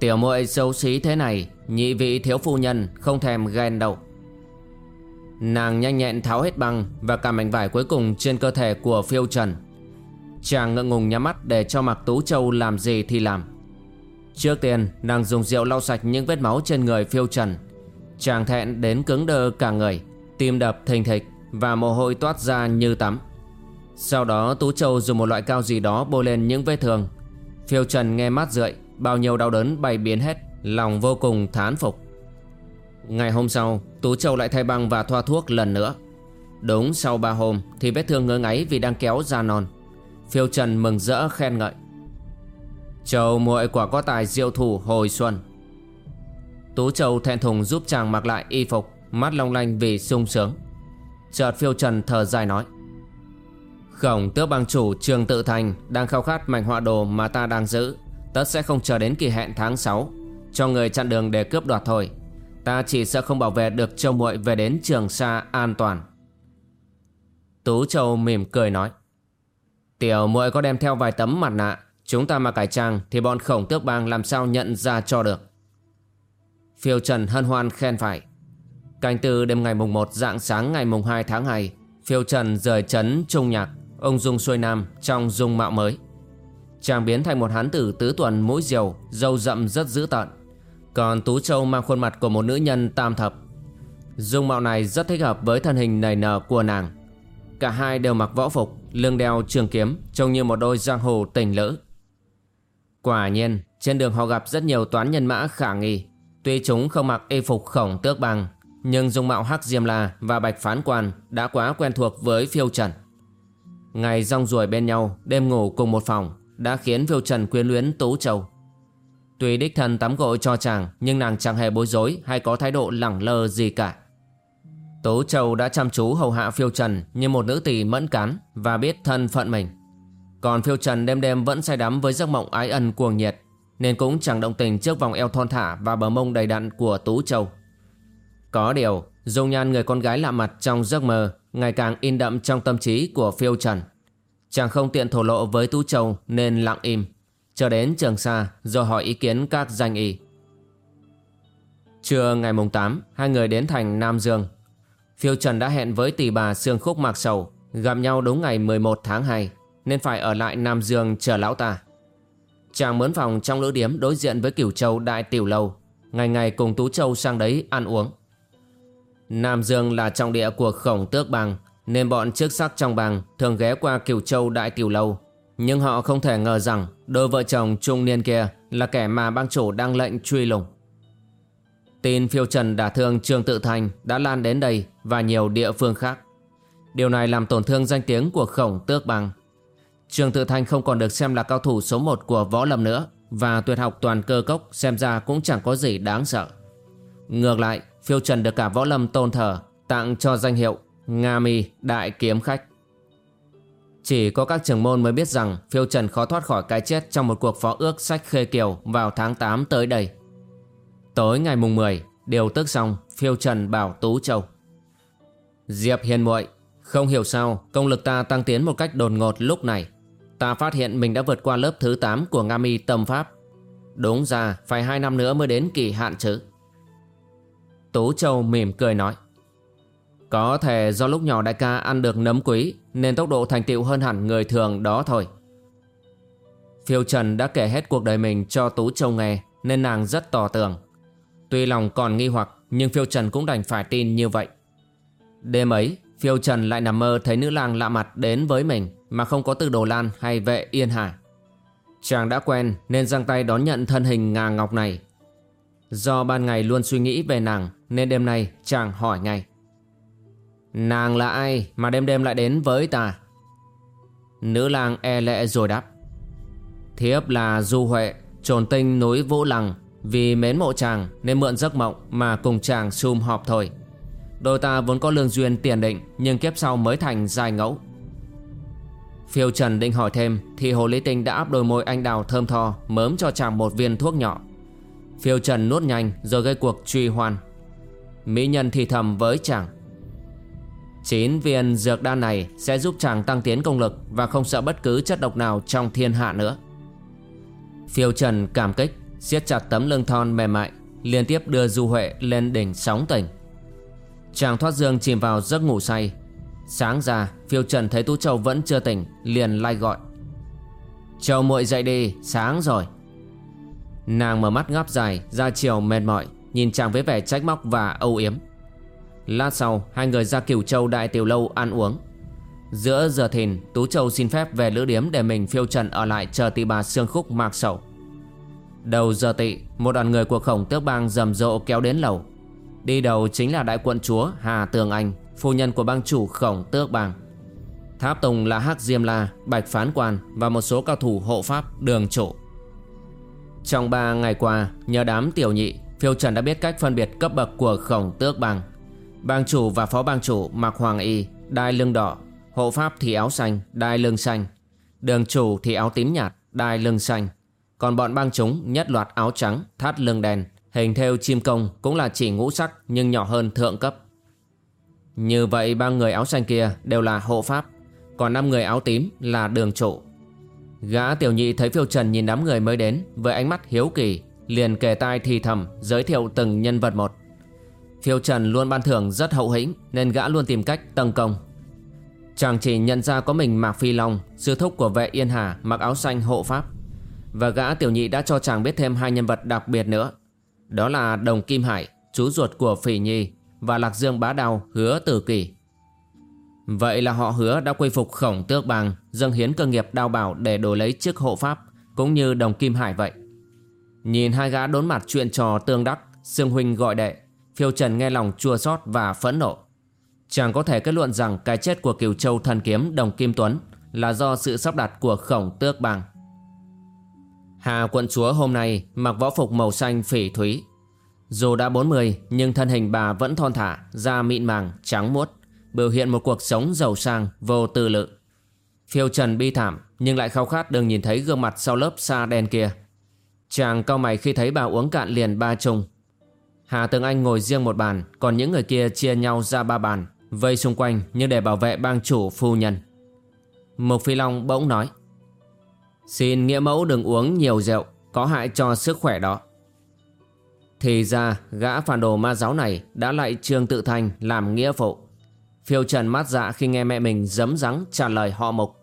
Tiểu muội xấu xí thế này, Nhị vị thiếu phu nhân không thèm ghen đâu. Nàng nhanh nhẹn tháo hết băng Và cả mảnh vải cuối cùng trên cơ thể của phiêu trần. Chàng ngượng ngùng nhắm mắt để cho mặc Tú Châu làm gì thì làm. Trước tiên, nàng dùng rượu lau sạch những vết máu trên người phiêu trần. Chàng thẹn đến cứng đơ cả người, Tim đập thình thịch Và mồ hôi toát ra như tắm. Sau đó, Tú Châu dùng một loại cao gì đó bôi lên những vết thương. Phiêu trần nghe mát rượi, Bao nhiêu đau đớn bay biến hết, Lòng vô cùng thán phục. Ngày hôm sau, Tú Châu lại thay băng và thoa thuốc lần nữa. Đúng sau ba hôm Thì vết thương ngơ ngáy vì đang kéo ra non. Phiêu Trần mừng rỡ khen ngợi. Châu muội quả có tài diệu thủ hồi xuân. Tú Châu thẹn thùng giúp chàng mặc lại y phục, Mắt long lanh vì sung sướng. Chợt Phiêu Trần thở dài nói, Khổng tước bang chủ trường tự thành Đang khao khát mảnh họa đồ mà ta đang giữ, Tất sẽ không chờ đến kỳ hẹn tháng 6 Cho người chặn đường để cướp đoạt thôi. Ta chỉ sợ không bảo vệ được châu muội về đến trường sa an toàn. Tú Châu mỉm cười nói, Tiểu muội có đem theo vài tấm mặt nạ, Chúng ta mà cải trang Thì bọn khổng tước bang làm sao nhận ra cho được? Phiêu Trần hân hoan khen phải. Canh tư đêm ngày mùng 1 dạng sáng ngày mùng 2 tháng 2 Phiêu Trần rời trấn Trung Nhạc, Ông Dung xuôi Nam trong dung mạo mới. Chàng biến thành một hán tử tứ tuần mũi diều, Dâu rậm rất dữ tợn. Còn Tú Châu mang khuôn mặt của một nữ nhân tam thập. Dung mạo này rất thích hợp với thân hình nảy nở của nàng. Cả hai đều mặc võ phục, Lưng đeo trường kiếm, Trông như một đôi giang hồ tình lữ. Quả nhiên, Trên đường họ gặp rất nhiều toán nhân mã khả nghi. Tuy chúng không mặc y phục khổng tước bằng, Nhưng dung mạo hắc diêm la và bạch phán quan Đã quá quen thuộc với phiêu trần. Ngày rong ruổi bên nhau, Đêm ngủ cùng một phòng Đã khiến phiêu trần quyến luyến Tú Châu. Tuy đích thân tắm gội cho chàng, Nhưng nàng chẳng hề bối rối Hay có thái độ lẳng lơ gì cả. Tú Châu đã chăm chú hầu hạ phiêu trần Như một nữ tỷ mẫn cán Và biết thân phận mình. Còn phiêu trần đêm đêm vẫn say đắm với giấc mộng ái ân cuồng nhiệt, Nên cũng chẳng động tình trước vòng eo thon thả Và bờ mông đầy đặn của Tú Châu. Có điều Dung nhan người con gái lạ mặt trong giấc mơ, Ngày càng in đậm trong tâm trí của phiêu trần. Chàng không tiện thổ lộ với Tú Châu Nên lặng im. Chờ đến trường xa rồi hỏi ý kiến các danh y. Trưa ngày mùng 8 Hai người đến thành Nam Dương. Phiêu Trần đã hẹn với tỷ bà Sương Khúc Mạc Sầu, Gặp nhau đúng ngày 11 tháng 2 Nên phải ở lại Nam Dương chờ lão ta. Chàng mướn phòng trong lữ điếm đối diện với Cửu Châu Đại Tiểu Lâu, Ngày ngày cùng Tú Châu sang đấy ăn uống. Nam Dương là trọng địa của khổng tước bang Nên bọn chức sắc trong bang thường ghé qua Cửu Châu Đại Tiểu Lâu. Nhưng họ không thể ngờ rằng đôi vợ chồng trung niên kia là kẻ mà bang chủ đang lệnh truy lùng Tin phiêu trần đả thương Trương Tự Thành đã lan đến đây và nhiều địa phương khác. Điều này làm tổn thương danh tiếng của khổng tước bằng. Trương Tự Thành không còn được xem là cao thủ số 1 của võ lâm nữa và tuyệt học toàn cơ cốc xem ra cũng chẳng có gì đáng sợ. Ngược lại, phiêu trần được cả võ lâm tôn thờ tặng cho danh hiệu Nga Mi Đại Kiếm Khách. Chỉ có các trưởng môn mới biết rằng phiêu trần khó thoát khỏi cái chết trong một cuộc phó ước sách khê kiều vào tháng 8 tới đây. Tối ngày mùng 10 Điều tức xong, Phiêu Trần bảo Tú Châu. Diệp hiền muội, Không hiểu sao công lực ta tăng tiến một cách đột ngột lúc này. Ta phát hiện mình đã vượt qua lớp thứ 8 của Nga mi tâm pháp. Đúng ra, phải 2 năm nữa mới đến kỳ hạn chứ. Tú Châu mỉm cười nói. Có thể do lúc nhỏ đại ca ăn được nấm quý nên tốc độ thành tựu hơn hẳn người thường đó thôi Phiêu Trần đã kể hết cuộc đời mình cho Tú Châu nghe Nên nàng rất tỏ tường Tuy lòng còn nghi hoặc nhưng Phiêu Trần cũng đành phải tin như vậy. Đêm ấy, Phiêu Trần lại nằm mơ thấy nữ lang lạ mặt đến với mình mà không có từ Đồ Lan hay vệ Yên Hà. Chàng đã quen nên giang tay đón nhận thân hình ngà ngọc này. Do ban ngày luôn suy nghĩ về nàng nên đêm nay chàng hỏi ngay. Nàng là ai mà đêm đêm lại đến với ta? Nữ lang e lệ rồi đáp. Thiếp là Du Huệ, Trồn tinh núi Vũ Lăng. Vì mến mộ chàng nên mượn giấc mộng Mà cùng chàng sum họp thôi. Đôi ta vốn có lương duyên tiền định, Nhưng kiếp sau mới thành dài ngẫu. Phiêu Trần định hỏi thêm Thì Hồ Lý Tinh đã áp đôi môi anh đào thơm tho, Mớm cho chàng một viên thuốc nhỏ. Phiêu Trần nuốt nhanh rồi gây cuộc truy hoan. Mỹ nhân thì thầm với chàng. Chín viên dược đan này sẽ giúp chàng tăng tiến công lực Và không sợ bất cứ chất độc nào trong thiên hạ nữa. Phiêu Trần cảm kích, siết chặt tấm lưng thon mềm mại, Liên tiếp đưa Du Huệ lên đỉnh sóng tỉnh. Chàng thoát dương chìm vào giấc ngủ say. Sáng ra, Phiêu Trần thấy Tú Châu vẫn chưa tỉnh, Liền lai gọi. Châu muội dậy đi, sáng rồi. Nàng mở mắt ngáp dài, ra chiều mệt mỏi, Nhìn chàng với vẻ trách móc và âu yếm. Lát sau, hai người ra cửu châu đại tiểu lâu ăn uống. Giữa giờ thìn, Tú Châu xin phép về lữ điếm Để mình phiêu trần ở lại chờ tỷ bà sương khúc mạc sầu. Đầu giờ tị, Một đoàn người của khổng tước bang rầm rộ kéo đến lầu. Đi đầu chính là đại quận chúa Hà Tường Anh, Phu nhân của bang chủ khổng tước bang. Tháp Tùng là Hắc Diêm La, Bạch Phán Quan Và một số cao thủ hộ pháp, đường chủ. Trong ba ngày qua, Nhờ đám tiểu nhị, Phiêu Trần đã biết cách phân biệt cấp bậc của khổng tước bang. Bang chủ và phó bang chủ mặc hoàng y, Đai lưng đỏ. Hộ pháp thì áo xanh, Đai lưng xanh. Đường chủ thì áo tím nhạt, Đai lưng xanh. Còn bọn bang chúng nhất loạt áo trắng, Thắt lưng đen Hình theo chim công cũng là chỉ ngũ sắc Nhưng nhỏ hơn thượng cấp. Như vậy ba người áo xanh kia đều là hộ pháp. Còn năm người áo tím là đường chủ. Gã tiểu nhị thấy phiêu trần nhìn đám người mới đến Với ánh mắt hiếu kỳ, Liền kề tai thì thầm Giới thiệu từng nhân vật một. Phiêu trần luôn ban thưởng rất hậu hĩnh, Nên gã luôn tìm cách tấn công. Chàng chỉ nhận ra có mình Mạc Phi Long, Sư thúc của vệ Yên Hà mặc áo xanh hộ pháp. Và gã tiểu nhị đã cho chàng biết thêm hai nhân vật đặc biệt nữa. Đó là Đồng Kim Hải, Chú ruột của Phỉ Nhi, Và Lạc Dương Bá Đào hứa Tử Kỳ Vậy là họ hứa đã quy phục khổng tước bàng, Dâng hiến cơ nghiệp đao bảo để đổi lấy chức hộ pháp, Cũng như Đồng Kim Hải vậy. Nhìn hai gã đốn mặt chuyện trò tương đắc Sương Huynh gọi đệ. Phiêu Trần nghe lòng chua xót và phẫn nộ Chàng có thể kết luận rằng cái chết của Kiều Châu thần kiếm Đồng Kim Tuấn là do sự sắp đặt của khổng tước bang. Hà quận chúa hôm nay mặc võ phục màu xanh phỉ thúy. Dù đã 40 nhưng thân hình bà vẫn thon thả, da mịn màng, trắng muốt, biểu hiện một cuộc sống giàu sang, vô tư lự. Phiêu trần bi thảm nhưng lại khao khát đừng nhìn thấy gương mặt sau lớp sa đen kia. Chàng cao mày khi thấy bà uống cạn liền ba chung. Hà Tường Anh ngồi riêng một bàn, còn những người kia chia nhau ra ba bàn, vây xung quanh như để bảo vệ bang chủ phu nhân. Mục Phi Long bỗng nói Xin nghĩa mẫu đừng uống nhiều rượu Có hại cho sức khỏe đó. Thì ra gã phản đồ ma giáo này Đã lại Trương Tự Thành làm nghĩa phụ. Phiêu trần mát dạ khi nghe mẹ mình dấm dắng trả lời họ mục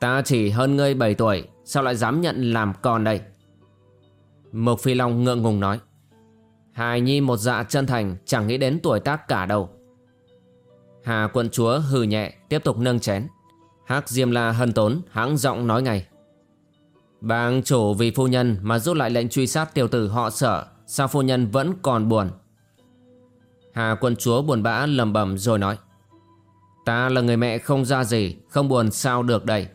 Ta chỉ hơn ngươi 7 tuổi Sao lại dám nhận làm con đây? Mục Phi Long ngượng ngùng nói Hài nhi một dạ chân thành, Chẳng nghĩ đến tuổi tác cả đâu. Hà quận chúa hừ nhẹ, Tiếp tục nâng chén. Hắc Diêm La hân tốn hãng giọng nói ngay. Bang chủ vì phu nhân mà rút lại lệnh truy sát tiểu tử họ sở, Sao phu nhân vẫn còn buồn? Hà quân chúa buồn bã lầm bầm rồi nói. Ta là người mẹ không ra gì, Không buồn sao được đây?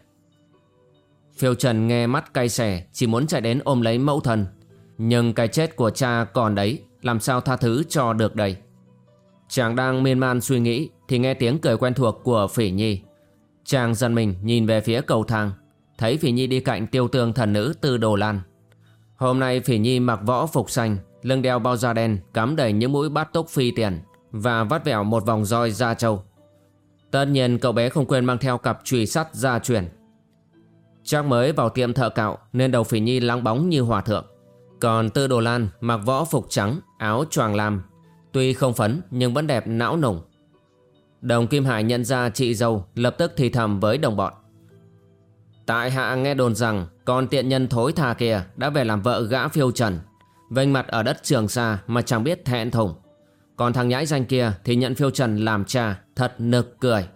Phiêu Trần nghe mắt cay xẻ Chỉ muốn chạy đến ôm lấy mẫu thân. Nhưng cái chết của cha còn đấy. Làm sao tha thứ cho được đây? Chàng đang miên man suy nghĩ Thì nghe tiếng cười quen thuộc của Phỉ Nhi. Chàng dần mình nhìn về phía cầu thang, Thấy Phỉ Nhi đi cạnh tiêu tương thần nữ Tư Đồ Lan. Hôm nay Phỉ Nhi mặc võ phục xanh, Lưng đeo bao da đen, Cắm đầy những mũi bát túc phi tiền Và vắt vẻo một vòng roi da trâu. Tất nhiên cậu bé không quên mang theo cặp chùy sắt gia truyền. Chắc mới vào tiệm thợ cạo Nên đầu Phỉ Nhi lắng bóng như hòa thượng. Còn Tư Đồ Lan mặc võ phục trắng Áo choàng lam Tuy không phấn nhưng vẫn đẹp não nùng Đồng Kim Hải nhận ra chị dâu lập tức thì thầm với đồng bọn. Tại hạ nghe đồn rằng con tiện nhân thối tha kia đã về làm vợ gã phiêu trần, vênh mặt ở đất trường xa mà chẳng biết thẹn thùng. Còn thằng nhãi danh kia thì nhận phiêu trần làm cha, thật nực cười.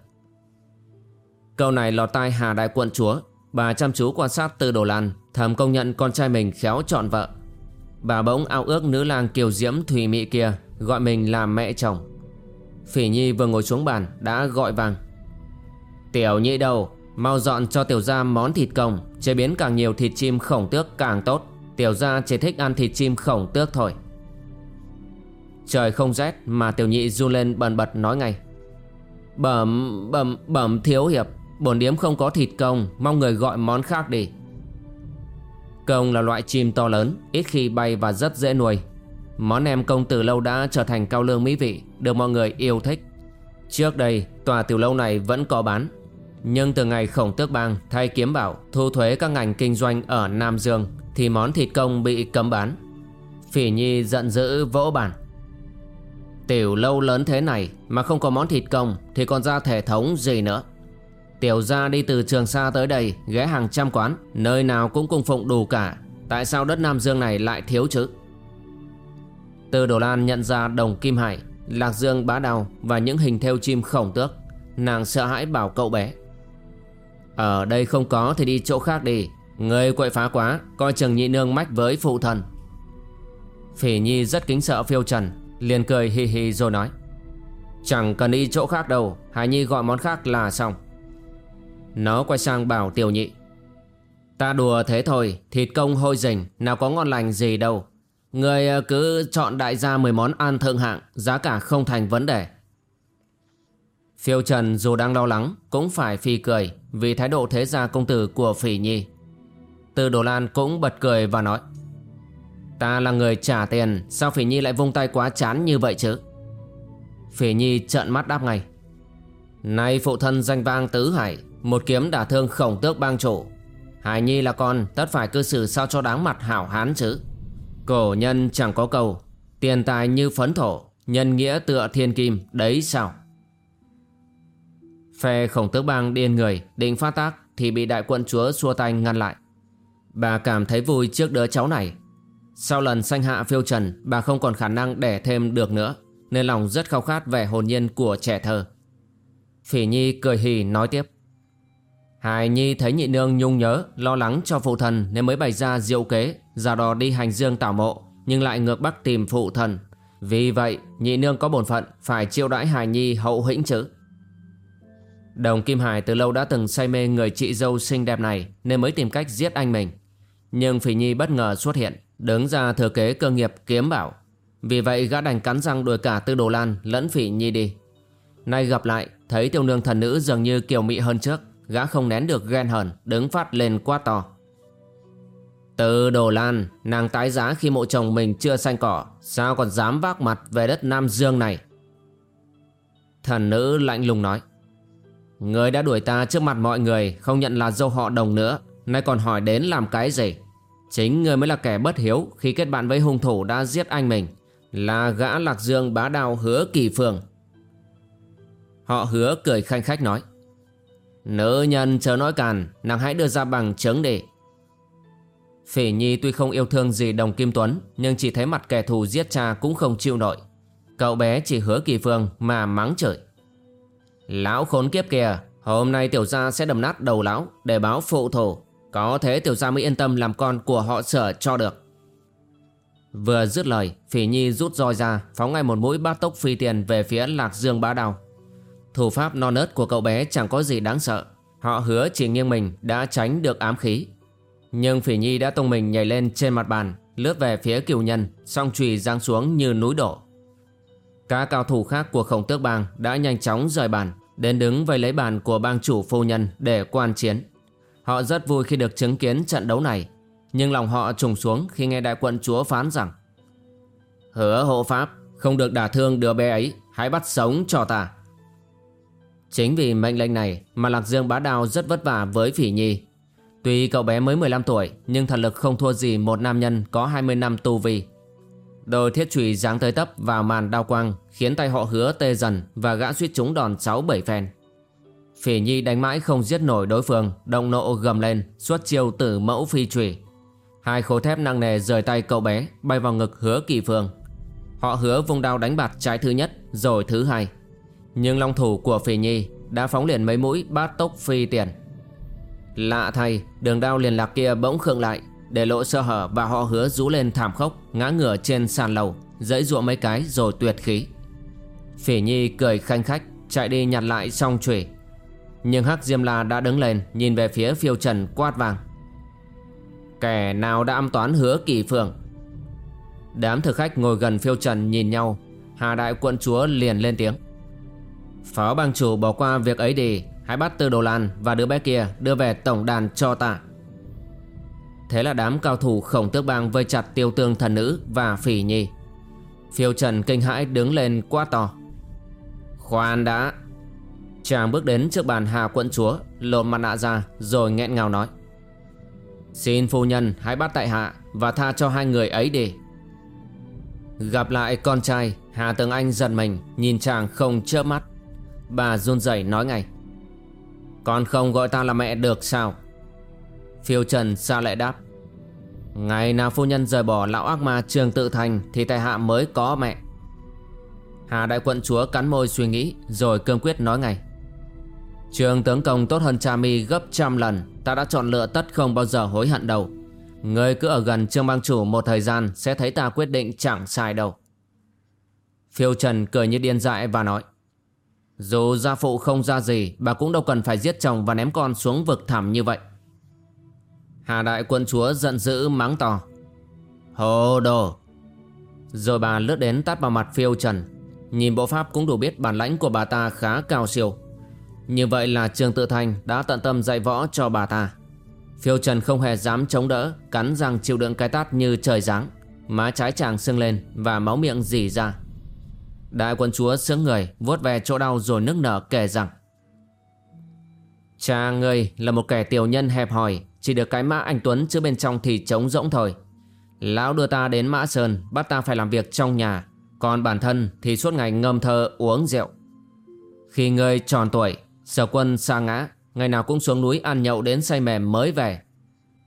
Câu này lọt tai Hà Đại quận chúa, bà chăm chú quan sát từ đồ lan, thầm công nhận con trai mình khéo chọn vợ. Bà bỗng ao ước nữ lang kiều diễm thùy mị kia gọi mình là mẹ chồng. Phỉ Nhi vừa ngồi xuống bàn đã gọi vàng. Tiểu nhị đầu Mau dọn cho tiểu gia món thịt công Chế biến càng nhiều thịt chim khổng tước càng tốt. Tiểu gia chỉ thích ăn thịt chim khổng tước thôi. Trời không rét mà tiểu nhị run lên bần bật nói ngay. Bẩm bẩm bẩm thiếu hiệp Bổn điếm không có thịt công Mong người gọi món khác đi. Công là loại chim to lớn, Ít khi bay và rất dễ nuôi. Món nem công từ lâu đã trở thành cao lương mỹ vị, Được mọi người yêu thích. Trước đây, tòa tiểu lâu này vẫn có bán. Nhưng từ ngày khổng tước bang thay kiếm bảo Thu thuế các ngành kinh doanh ở Nam Dương, Thì món thịt công bị cấm bán. Phỉ Nhi giận dữ vỗ bản Tiểu lâu lớn thế này Mà không có món thịt công Thì còn ra thể thống gì nữa? Tiểu gia đi từ trường xa tới đây, Ghé hàng trăm quán, Nơi nào cũng cung phụng đủ cả. Tại sao đất Nam Dương này lại thiếu chứ? Từ Đồ Lan nhận ra đồng Kim Hải, Lạc Dương bá đào Và những hình theo chim khổng tước. Nàng sợ hãi bảo cậu bé Ở đây không có thì đi chỗ khác đi. Người quậy phá quá, Coi chừng nhị nương mách với phụ thần. Phỉ Nhi rất kính sợ phiêu trần, liền cười hì hì rồi nói, Chẳng cần đi chỗ khác đâu, Hải Nhi gọi món khác là xong. Nó quay sang bảo tiểu nhị. Ta đùa thế thôi, Thịt công hôi rình, Nào có ngon lành gì đâu. Người ờ, cứ chọn đại gia 10 món ăn thượng hạng, Giá cả không thành vấn đề. Phiêu Trần dù đang lo lắng, Cũng phải phi cười Vì thái độ thế gia công tử của Phỉ Nhi. Từ Đồ Lan cũng bật cười và nói, Ta là người trả tiền, Sao Phỉ Nhi lại vung tay quá chán như vậy chứ? Phỉ Nhi trợn mắt đáp ngay, Nay phụ thân danh vang tứ hải một kiếm đả thương khổng tước bang chủ. Hải Nhi là con, Tất phải cư xử sao cho đáng mặt hảo hán chứ? Cổ nhân chẳng có câu Tiền tài như phấn thổ, Nhân nghĩa tựa thiên kim, Đấy sao? Phe khổng tước bang điên người, Định phát tác Thì bị đại quận chúa xua tay ngăn lại. Bà cảm thấy vui trước đứa cháu này. Sau lần sanh hạ phiêu trần, Bà không còn khả năng đẻ thêm được nữa, Nên lòng rất khao khát vẻ hồn nhiên của trẻ thơ. Phỉ Nhi cười hì nói tiếp. Hải Nhi thấy nhị nương nhung nhớ, Lo lắng cho phụ thần Nên mới bày ra diệu kế, Giả đò đi hành dương tảo mộ, Nhưng lại ngược bắc tìm phụ thần. Vì vậy, nhị nương có bổn phận Phải chiêu đãi Hải Nhi hậu hĩnh chứ. Đồng Kim Hải từ lâu đã từng say mê người chị dâu xinh đẹp này Nên mới tìm cách giết anh mình. Nhưng Phỉ Nhi bất ngờ xuất hiện, Đứng ra thừa kế cơ nghiệp kiếm bảo. Vì vậy gã đành cắn răng đuổi cả tư đồ lan lẫn phỉ nhi đi. Nay gặp lại, Thấy tiêu nương thần nữ dường như kiều mị hơn trước. Gã không nén được ghen hờn, Đứng phát lên quá to. Từ đồ lan, Nàng tái giá khi mộ chồng mình chưa xanh cỏ, Sao còn dám vác mặt về đất Nam Dương này? Thần nữ lạnh lùng nói. Người đã đuổi ta trước mặt mọi người, Không nhận là dâu họ đồng nữa, Nay còn hỏi đến làm cái gì? Chính người mới là kẻ bất hiếu khi kết bạn với hung thủ đã giết anh mình, Là gã lạc dương bá đao hứa kỳ phường. Họ hứa cười khanh khách nói. Nữ nhân chờ nói càn Nàng hãy đưa ra bằng chứng để. Phỉ Nhi tuy không yêu thương gì đồng Kim Tuấn Nhưng chỉ thấy mặt kẻ thù giết cha cũng không chịu nổi. Cậu bé chỉ hứa kỳ phương mà mắng chửi. Lão khốn kiếp kìa Hôm nay tiểu gia sẽ đầm nát đầu lão Để báo phụ thổ, có thế tiểu gia mới yên tâm làm con của họ sở cho được. Vừa dứt lời Phỉ Nhi rút roi ra Phóng ngay một mũi bát tốc phi tiền về phía Lạc Dương bá đào. Thủ pháp non nớt của cậu bé chẳng có gì đáng sợ. Họ hứa chỉ nghiêng mình đã tránh được ám khí. Nhưng Phỉ Nhi đã tung mình nhảy lên trên mặt bàn, Lướt về phía kiều nhân, Song chùy giáng xuống như núi đổ. Các cao thủ khác của khổng tước bang Đã nhanh chóng rời bàn, Đến đứng vây lấy bàn của bang chủ phu nhân Để quan chiến. Họ rất vui khi được chứng kiến trận đấu này, Nhưng lòng họ trùng xuống khi nghe đại quận chúa phán rằng, Hứa hộ pháp, Không được đả thương đứa bé ấy, Hãy bắt sống cho ta. Chính vì mệnh lệnh này Mà Lạc Dương bá đào rất vất vả với Phỉ Nhi. Tuy cậu bé mới 15 tuổi, Nhưng thần lực không thua gì một nam nhân Có 20 năm tu vi. Đôi thiết chùy giáng tới tấp vào màn đao quang, Khiến tay họ hứa tê dần Và gã suýt trúng đòn 6-7 phen. Phỉ Nhi đánh mãi không giết nổi đối phương, Động nộ gầm lên, Xuất chiêu tử mẫu phi trùy Hai khối thép nặng nề rời tay cậu bé, Bay vào ngực hứa kỳ phương. Họ hứa vùng đao đánh bạt trái thứ nhất, Rồi thứ hai. Nhưng long thủ của Phỉ Nhi Đã phóng liền mấy mũi bát tốc phi tiền. Lạ thay, Đường đao liền lạc kia bỗng khựng lại, Để lộ sơ hở và họ hứa rú lên thảm khốc, Ngã ngửa trên sàn lầu, Dãy ruộng mấy cái rồi tuyệt khí. Phỉ Nhi cười khanh khách, Chạy đi nhặt lại song chùy. Nhưng Hắc Diêm La đã đứng lên, Nhìn về phía phiêu trần quát vàng. Kẻ nào đã âm toán hứa kỳ phượng? Đám thực khách ngồi gần phiêu trần nhìn nhau, Hà đại quận chúa liền lên tiếng. Phó bang chủ bỏ qua việc ấy đi. Hãy bắt Tư Đồ Lan và đứa bé kia đưa về tổng đàn cho ta Thế là đám cao thủ khổng tước bang vây chặt tiêu tương thần nữ và phỉ nhi Phiêu trần kinh hãi đứng lên quá to. Khoan đã. Chàng bước đến trước bàn Hà quận chúa Lột mặt nạ ra rồi nghẹn ngào nói. Xin phu nhân hãy bắt tại hạ Và tha cho hai người ấy đi. Gặp lại con trai, Hà Tường Anh giật mình, Nhìn chàng không chớp mắt. Bà run rẩy nói ngay. Con không gọi ta là mẹ được sao? Phiêu Trần sao lại đáp. Ngày nào phu nhân rời bỏ lão ác ma trường tự thành Thì tại hạ mới có mẹ. Hà đại quận chúa cắn môi suy nghĩ Rồi cương quyết nói ngay. Trường tướng công tốt hơn cha mi gấp trăm lần, Ta đã chọn lựa tất không bao giờ hối hận đâu. Người cứ ở gần trương bang chủ một thời gian Sẽ thấy ta quyết định chẳng sai đâu. Phiêu Trần cười như điên dại và nói. Dù gia phụ không ra gì, Bà cũng đâu cần phải giết chồng và ném con xuống vực thẳm như vậy. Hà đại quân chúa giận dữ mắng to. Hồ đồ! Rồi bà lướt đến tát vào mặt phiêu trần. Nhìn bộ pháp cũng đủ biết bản lãnh của bà ta khá cao siêu. Như vậy là Trường Tự Thành đã tận tâm dạy võ cho bà ta. Phiêu trần không hề dám chống đỡ, Cắn răng chịu đựng cái tát như trời giáng. Má trái chàng sưng lên Và máu miệng dì ra. Đại quân chúa sướng người, vuốt về chỗ đau rồi nức nở kể rằng, Cha ngươi là một kẻ tiểu nhân hẹp hòi, Chỉ được cái mã anh Tuấn chứ bên trong thì trống rỗng thôi. Lão đưa ta đến Mã Sơn, Bắt ta phải làm việc trong nhà, Còn bản thân thì suốt ngày ngâm thơ uống rượu. Khi ngươi tròn tuổi, Sở quân xa ngã, Ngày nào cũng xuống núi ăn nhậu đến say mềm mới về.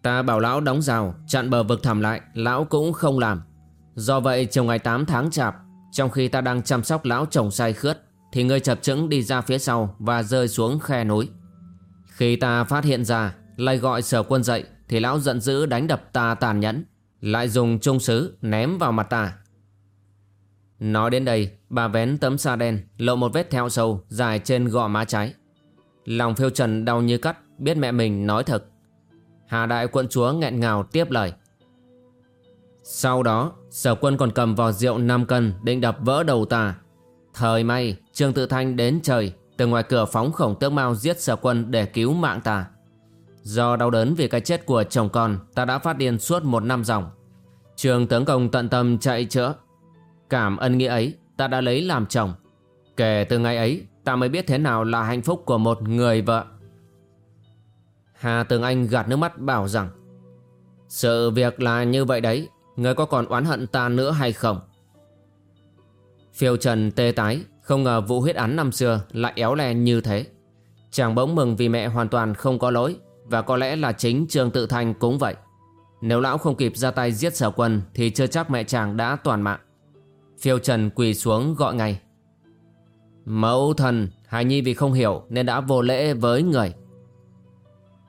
Ta bảo lão đóng rào, Chặn bờ vực thẳm lại, Lão cũng không làm. Do vậy, chiều ngày 8 tháng chạp trong khi ta đang chăm sóc lão chồng say khướt, Thì ngươi chập chững đi ra phía sau Và rơi xuống khe núi. Khi ta phát hiện ra, Lại gọi sở quân dậy, Thì lão giận dữ đánh đập ta tàn nhẫn, Lại dùng trung sứ ném vào mặt ta. Nói đến đây, Bà vén tấm sa đen Lộ một vết theo sâu Dài trên gò má trái. Lòng phiêu trần đau như cắt, Biết mẹ mình nói thật. Hà đại quận chúa nghẹn ngào tiếp lời. Sau đó Sở quân còn cầm vò rượu 5 cân Định đập vỡ đầu ta Thời may, Trương Tự Thanh đến trời, Từ ngoài cửa phóng khổng tước mau giết sở quân Để cứu mạng ta Do đau đớn vì cái chết của chồng con, Ta đã phát điên suốt một năm dòng. Trường tướng công tận tâm chạy chữa. Cảm ân nghĩa ấy, Ta đã lấy làm chồng. Kể từ ngày ấy, Ta mới biết thế nào là hạnh phúc của một người vợ. Hà Tường Anh gạt nước mắt bảo rằng, Sự việc là như vậy đấy. Người có còn oán hận ta nữa hay không? Phiêu Trần tê tái, Không ngờ vụ huyết án năm xưa Lại éo le như thế. Chàng bỗng mừng vì mẹ hoàn toàn không có lỗi, Và có lẽ là chính Trương Tự Thanh cũng vậy. Nếu lão không kịp ra tay giết sở quân Thì chưa chắc mẹ chàng đã toàn mạng. Phiêu Trần quỳ xuống gọi ngay. Mẫu thần Hài Nhi vì không hiểu nên đã vô lễ với người.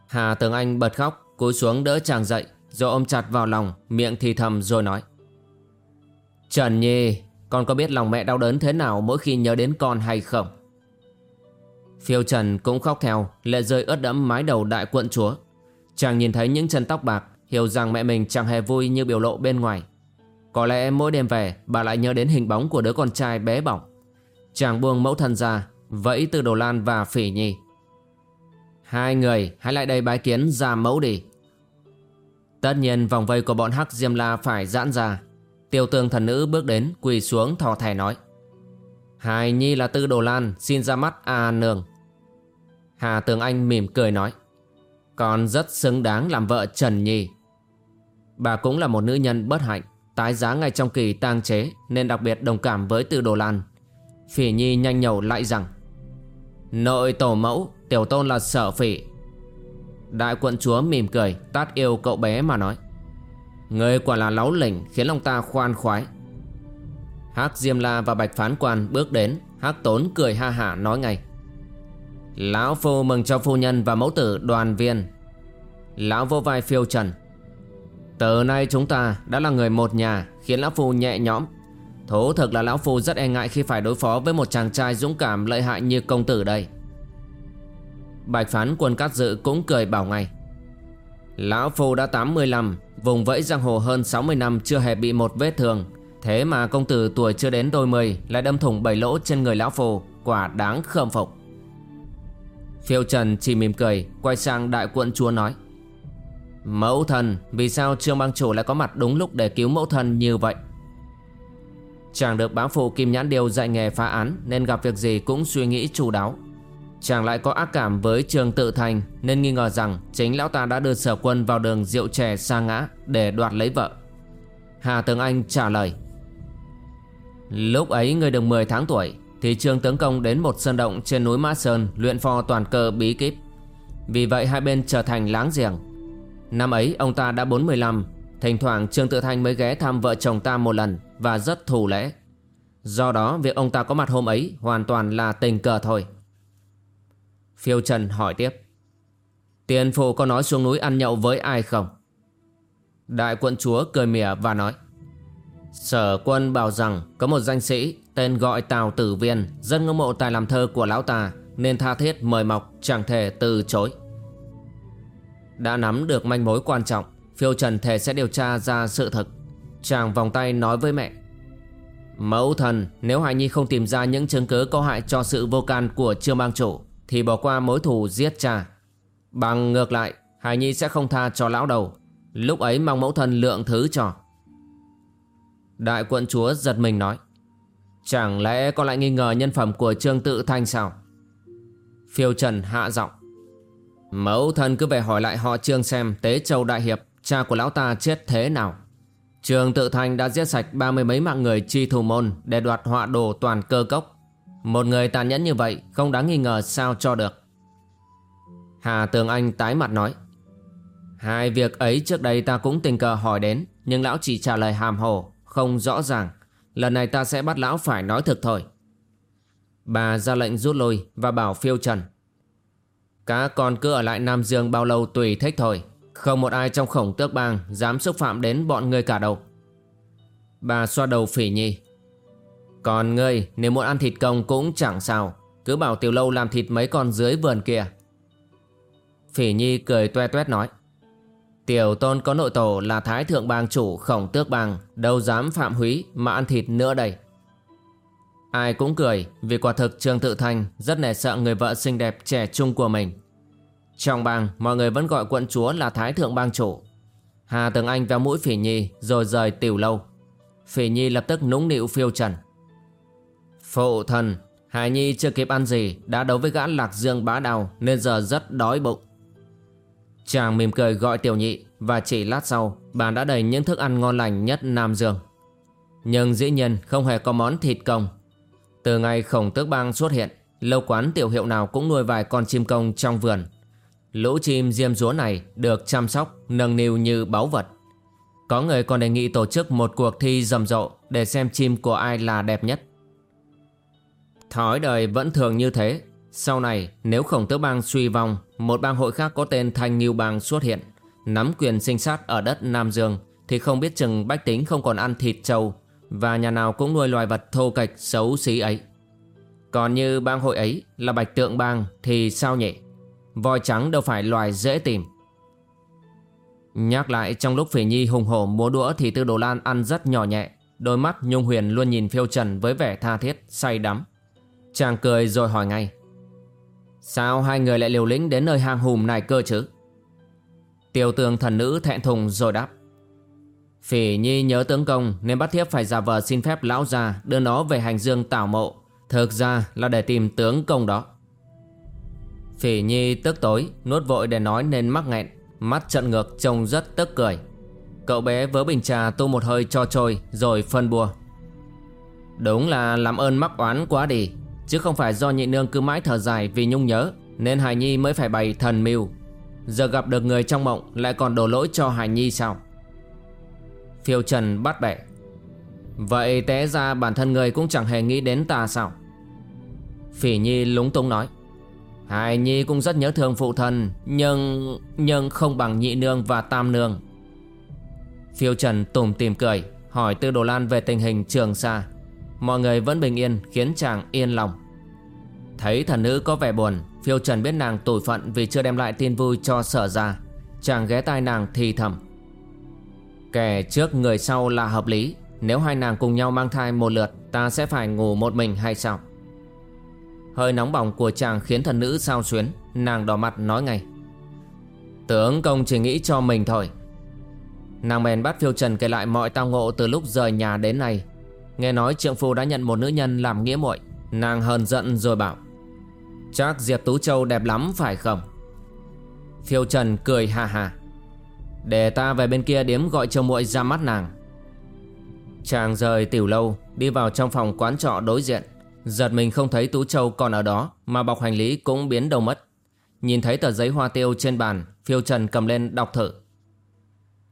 Hà Tường Anh bật khóc, Cúi xuống đỡ chàng dậy. Rồi ôm chặt vào lòng, Miệng thì thầm rồi nói. Trần Nhi, Con có biết lòng mẹ đau đớn thế nào Mỗi khi nhớ đến con hay không? Phiêu Trần cũng khóc theo, Lệ rơi ướt đẫm mái đầu đại quận chúa. Chàng nhìn thấy những chân tóc bạc, Hiểu rằng mẹ mình chẳng hề vui như biểu lộ bên ngoài. Có lẽ mỗi đêm về, Bà lại nhớ đến hình bóng của đứa con trai bé bỏng. Chàng buông mẫu thân ra, Vẫy từ Đồ Lan và Phỉ Nhi Hai người, hãy lại đây bái kiến ra mẫu đi. Tất nhiên vòng vây của bọn Hắc Diêm La phải giãn ra. Tiêu tương thần nữ bước đến, quỳ xuống, thò thẻ nói. Hài Nhi là Tư Đồ Lan, xin ra mắt A Nương. Hà Tường Anh mỉm cười nói. Con rất xứng đáng làm vợ Trần Nhi. Bà cũng là một nữ nhân bất hạnh, Tái giá ngay trong kỳ tang chế, Nên đặc biệt đồng cảm với Tư Đồ Lan. Phỉ Nhi nhanh nhẩu lại rằng. Nội tổ mẫu, Tiểu tôn là sở phỉ Đại quận chúa mỉm cười, Tát yêu cậu bé mà nói. Người quả là láu lỉnh, khiến lòng ta khoan khoái. Hắc Diêm La và Bạch Phán Quan bước đến, Hắc Tốn cười ha hả nói ngay. Lão Phu mừng cho phu nhân và mẫu tử đoàn viên. Lão vô vai phiêu trần. Từ nay chúng ta đã là người một nhà, Khiến Lão Phu nhẹ nhõm. Thú thực là lão phu rất e ngại khi phải đối phó với một chàng trai dũng cảm, lợi hại như công tử đây. Bạch phán quân cát dự cũng cười bảo ngay. Lão phu đã 85 Vùng vẫy giang hồ hơn 60 năm chưa hề bị một vết thương. Thế mà công tử tuổi chưa đến đôi mươi Lại đâm thủng bảy lỗ trên người lão phu, Quả đáng khâm phục Phiêu Trần chỉ mỉm cười, Quay sang đại quận chúa nói. Mẫu thần, Vì sao trương bang chủ lại có mặt đúng lúc Để cứu mẫu thần như vậy? Chàng được bá phụ Kim Nhãn Điều dạy nghề phá án, Nên gặp việc gì cũng suy nghĩ chu đáo. Chàng lại có ác cảm với trường tự thành, Nên nghi ngờ rằng Chính lão ta đã đưa sở quân vào đường rượu chè xa ngã Để đoạt lấy vợ. Hà Tường Anh trả lời, Lúc ấy người được 10 tháng tuổi Thì trương tướng công đến một sơn động Trên núi Mã Sơn Luyện phò toàn cơ bí kíp. Vì vậy hai bên trở thành láng giềng. Năm ấy ông ta đã 45 Thỉnh thoảng Trương Tự Thanh mới ghé thăm vợ chồng ta một lần Và rất thù lễ. Do đó việc ông ta có mặt hôm ấy Hoàn toàn là tình cờ thôi. Phiêu Trần hỏi tiếp. Tiền phụ có nói xuống núi ăn nhậu với ai không? Đại quận chúa cười mỉa và nói. Sở quân bảo rằng Có một danh sĩ tên gọi Tào Tử Viên, Rất ngưỡng mộ tài làm thơ của lão ta, Nên tha thiết mời mọc chẳng thể từ chối. Đã nắm được manh mối quan trọng, Phiêu Trần thề sẽ điều tra ra sự thật. Chàng vòng tay nói với mẹ. Mẫu thần, Nếu Hải Nhi không tìm ra những chứng cứ có hại cho sự vô can của trương bang chủ thì bỏ qua mối thù giết cha. Bằng ngược lại Hải Nhi sẽ không tha cho lão đầu. Lúc ấy mong mẫu thần lượng thứ cho. Đại quận chúa giật mình nói, Chẳng lẽ con lại nghi ngờ nhân phẩm của Trương Tự Thanh sao? Phiêu Trần hạ giọng, Mẫu thân cứ về hỏi lại họ Trương xem Tế Châu Đại Hiệp, Cha của lão ta chết thế nào. Trương tự thanh đã giết sạch ba mươi mấy mạng người chi thù môn Để đoạt họa đồ toàn cơ cốc. Một người tàn nhẫn như vậy Không đáng nghi ngờ sao cho được Hà Tường Anh tái mặt nói, Hai việc ấy trước đây ta cũng tình cờ hỏi đến, Nhưng lão chỉ trả lời hàm hồ, Không rõ ràng Lần này ta sẽ bắt lão phải nói thực thôi Bà ra lệnh rút lui Và bảo phiêu trần, cá con cứ ở lại Nam Dương bao lâu tùy thích thôi, không một ai trong khổng tước bang dám xúc phạm đến bọn người cả đâu. Bà xoa đầu phỉ nhi. Còn ngươi, nếu muốn ăn thịt công cũng chẳng sao. Cứ bảo tiểu lâu làm thịt mấy con dưới vườn kia. Phỉ nhi cười toe toét nói. Tiểu tôn có nội tổ là thái thượng bang chủ khổng tước bang. Đâu dám phạm húy mà ăn thịt nữa đây. Ai cũng cười, vì quả thực Trương Tự Thành rất nể sợ người vợ xinh đẹp trẻ trung của mình. Trong bang, mọi người vẫn gọi quận chúa là Thái Thượng bang chủ Hà Tường Anh véo mũi Phỉ Nhi rồi rời tiểu lâu Phỉ Nhi lập tức nũng nịu phiêu trần Phụ thần Hải Nhi chưa kịp ăn gì Đã đấu với gã lạc dương bá đào Nên giờ rất đói bụng Chàng mỉm cười gọi tiểu nhị Và chỉ lát sau bàn đã đầy những thức ăn ngon lành nhất Nam Dương Nhưng dĩ nhiên không hề có món thịt công Từ ngày khổng tước bang xuất hiện Lâu quán tiểu hiệu nào cũng nuôi vài con chim công trong vườn Lũ chim diêm dúa này được chăm sóc, nâng niu như báu vật. Có người còn đề nghị tổ chức một cuộc thi rầm rộ để xem chim của ai là đẹp nhất. Thói đời vẫn thường như thế. Sau này nếu khổng tước bang suy vong, một bang hội khác có tên Thanh Nghiêu Bang xuất hiện, nắm quyền sinh sát ở đất Nam Dương, thì không biết chừng bách tính không còn ăn thịt trâu, và nhà nào cũng nuôi loài vật thô kệch xấu xí ấy. Còn như bang hội ấy là bạch tượng bang thì sao nhỉ? Voi trắng đâu phải loài dễ tìm Nhắc lại trong lúc Phỉ Nhi hùng hổ múa đũa thì Tư Đồ Lan ăn rất nhỏ nhẹ Đôi mắt Nhung Huyền luôn nhìn phiêu trần với vẻ tha thiết, say đắm Chàng cười rồi hỏi ngay. Sao hai người lại liều lĩnh đến nơi hang hùm này cơ chứ? Tiêu tường thần nữ thẹn thùng rồi đáp. Phỉ Nhi nhớ tướng công nên bắt thiếp phải giả vờ xin phép lão già đưa nó về hành dương tảo mộ. Thực ra là để tìm tướng công đó. Phỉ Nhi tức tối, Nuốt vội để nói nên mắc nghẹn. Mắt trận ngược, trông rất tức cười. Cậu bé vớ bình trà tu một hơi cho trôi, Rồi phân bua. Đúng là làm ơn mắc oán quá đi. Chứ không phải do nhị nương cứ mãi thở dài Vì nhung nhớ, Nên Hải Nhi mới phải bày thần mưu. Giờ gặp được người trong mộng Lại còn đổ lỗi cho Hải Nhi sao? Phiêu Trần bắt bẻ. Vậy té ra bản thân người cũng chẳng hề nghĩ đến ta sao? Phỉ Nhi lúng túng nói. Hải Nhi cũng rất nhớ thương phụ thân, Nhưng nhưng không bằng nhị nương và tam nương. Phiêu Trần tùm tìm cười, Hỏi Tư Đồ Lan về tình hình trường xa Mọi người vẫn bình yên khiến chàng yên lòng. Thấy thần nữ có vẻ buồn, Phiêu Trần biết nàng tủi phận vì chưa đem lại tin vui cho sở ra Chàng ghé tai nàng thì thầm, Kẻ trước người sau là hợp lý, Nếu hai nàng cùng nhau mang thai một lượt, Ta sẽ phải ngủ một mình hay sao? Hơi nóng bỏng của chàng khiến thần nữ sao xuyến, Nàng đỏ mặt nói ngay, Tướng công chỉ nghĩ cho mình thôi. Nàng bèn bắt phiêu trần kể lại mọi tao ngộ từ lúc rời nhà đến nay. Nghe nói trượng phu đã nhận một nữ nhân làm nghĩa muội, Nàng hờn giận rồi bảo Chắc Diệp Tú Châu đẹp lắm, phải không? Phiêu Trần cười hà hà Để ta về bên kia điếm gọi châu muội ra mắt nàng. Chàng rời tiểu lâu, Đi vào trong phòng quán trọ đối diện. Giật mình không thấy Tú Châu còn ở đó, Mà bọc hành lý cũng biến đâu mất. Nhìn thấy tờ giấy hoa tiêu trên bàn Phiêu Trần cầm lên đọc thử.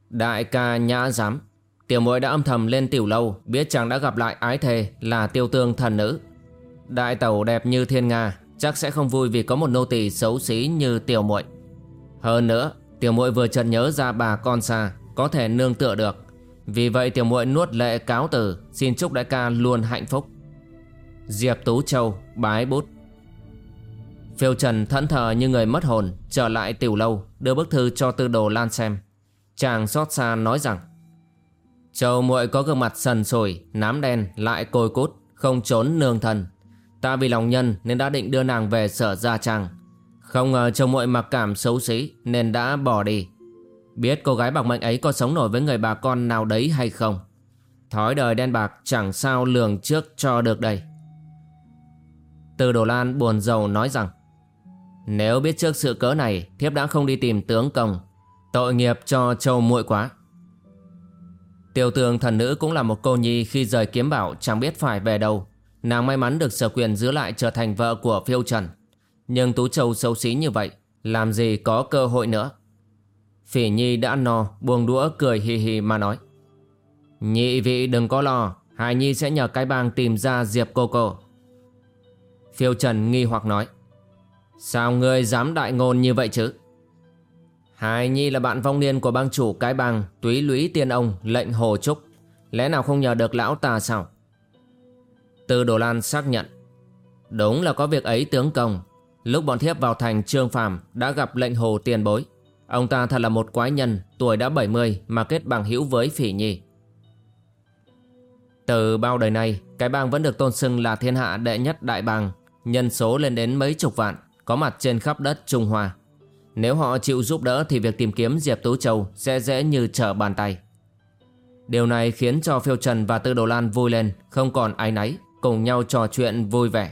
Đại ca nhã giám, Tiểu muội đã âm thầm lên tiểu lâu, Biết chàng đã gặp lại ái thề là tiêu tương thần nữ. Đại tẩu đẹp như thiên nga Chắc sẽ không vui vì có một nô tỳ xấu xí như tiểu muội. Hơn nữa, Tiểu muội vừa chợt nhớ ra bà con xa, Có thể nương tựa được. Vì vậy tiểu muội nuốt lệ cáo từ, Xin chúc đại ca luôn hạnh phúc. Diệp Tú Châu, bái bút. Phiêu Trần thẫn thờ như người mất hồn, Trở lại tiểu lâu, Đưa bức thư cho tư đồ Lan xem. Chàng xót xa nói rằng, Châu muội có gương mặt sần sùi, Nám đen, lại côi cút, Không trốn nương thần. Ta vì lòng nhân nên đã định đưa nàng về sở gia trang. Không ngờ chồng muội mặc cảm xấu xí Nên đã bỏ đi. Biết cô gái bạc mệnh ấy có sống nổi với người bà con nào đấy hay không? Thói đời đen bạc chẳng sao lường trước cho được đây. Từ Đồ Lan buồn rầu nói rằng, Nếu biết trước sự cớ này, Thiếp đã không đi tìm tướng công. Tội nghiệp cho châu muội quá. Tiêu tường thần nữ cũng là một cô nhi khi rời kiếm bảo chẳng biết phải về đâu. Nàng may mắn được sở quyền giữ lại trở thành vợ của phiêu trần. Nhưng Tú Châu xấu xí như vậy, làm gì có cơ hội nữa. Phỉ nhi đã no, buông đũa cười hì hì mà nói. Nhị vị đừng có lo, Hải Nhi sẽ nhờ cái bang tìm ra Diệp cô cô. Phiêu Trần nghi hoặc nói. Sao ngươi dám đại ngôn như vậy chứ? Hải Nhi là bạn vong niên của bang chủ cái bang túy lũy tiên ông lệnh Hồ Trúc. Lẽ nào không nhờ được lão ta sao? Từ Đồ Lan xác nhận. Đúng là có việc ấy tướng công. Lúc bọn thiếp vào thành Trương Phàm đã gặp lệnh Hồ tiền bối. Ông ta thật là một quái nhân, tuổi đã 70 mà kết bằng hữu với Phỉ Nhi. Từ bao đời nay, cái bang vẫn được tôn xưng là thiên hạ đệ nhất đại bang, nhân số lên đến mấy chục vạn, có mặt trên khắp đất Trung Hoa. Nếu họ chịu giúp đỡ thì việc tìm kiếm Diệp Tú Châu sẽ dễ như trở bàn tay. Điều này khiến cho Phiêu Trần và Tư Đồ Lan vui lên, không còn ai náy, cùng nhau trò chuyện vui vẻ.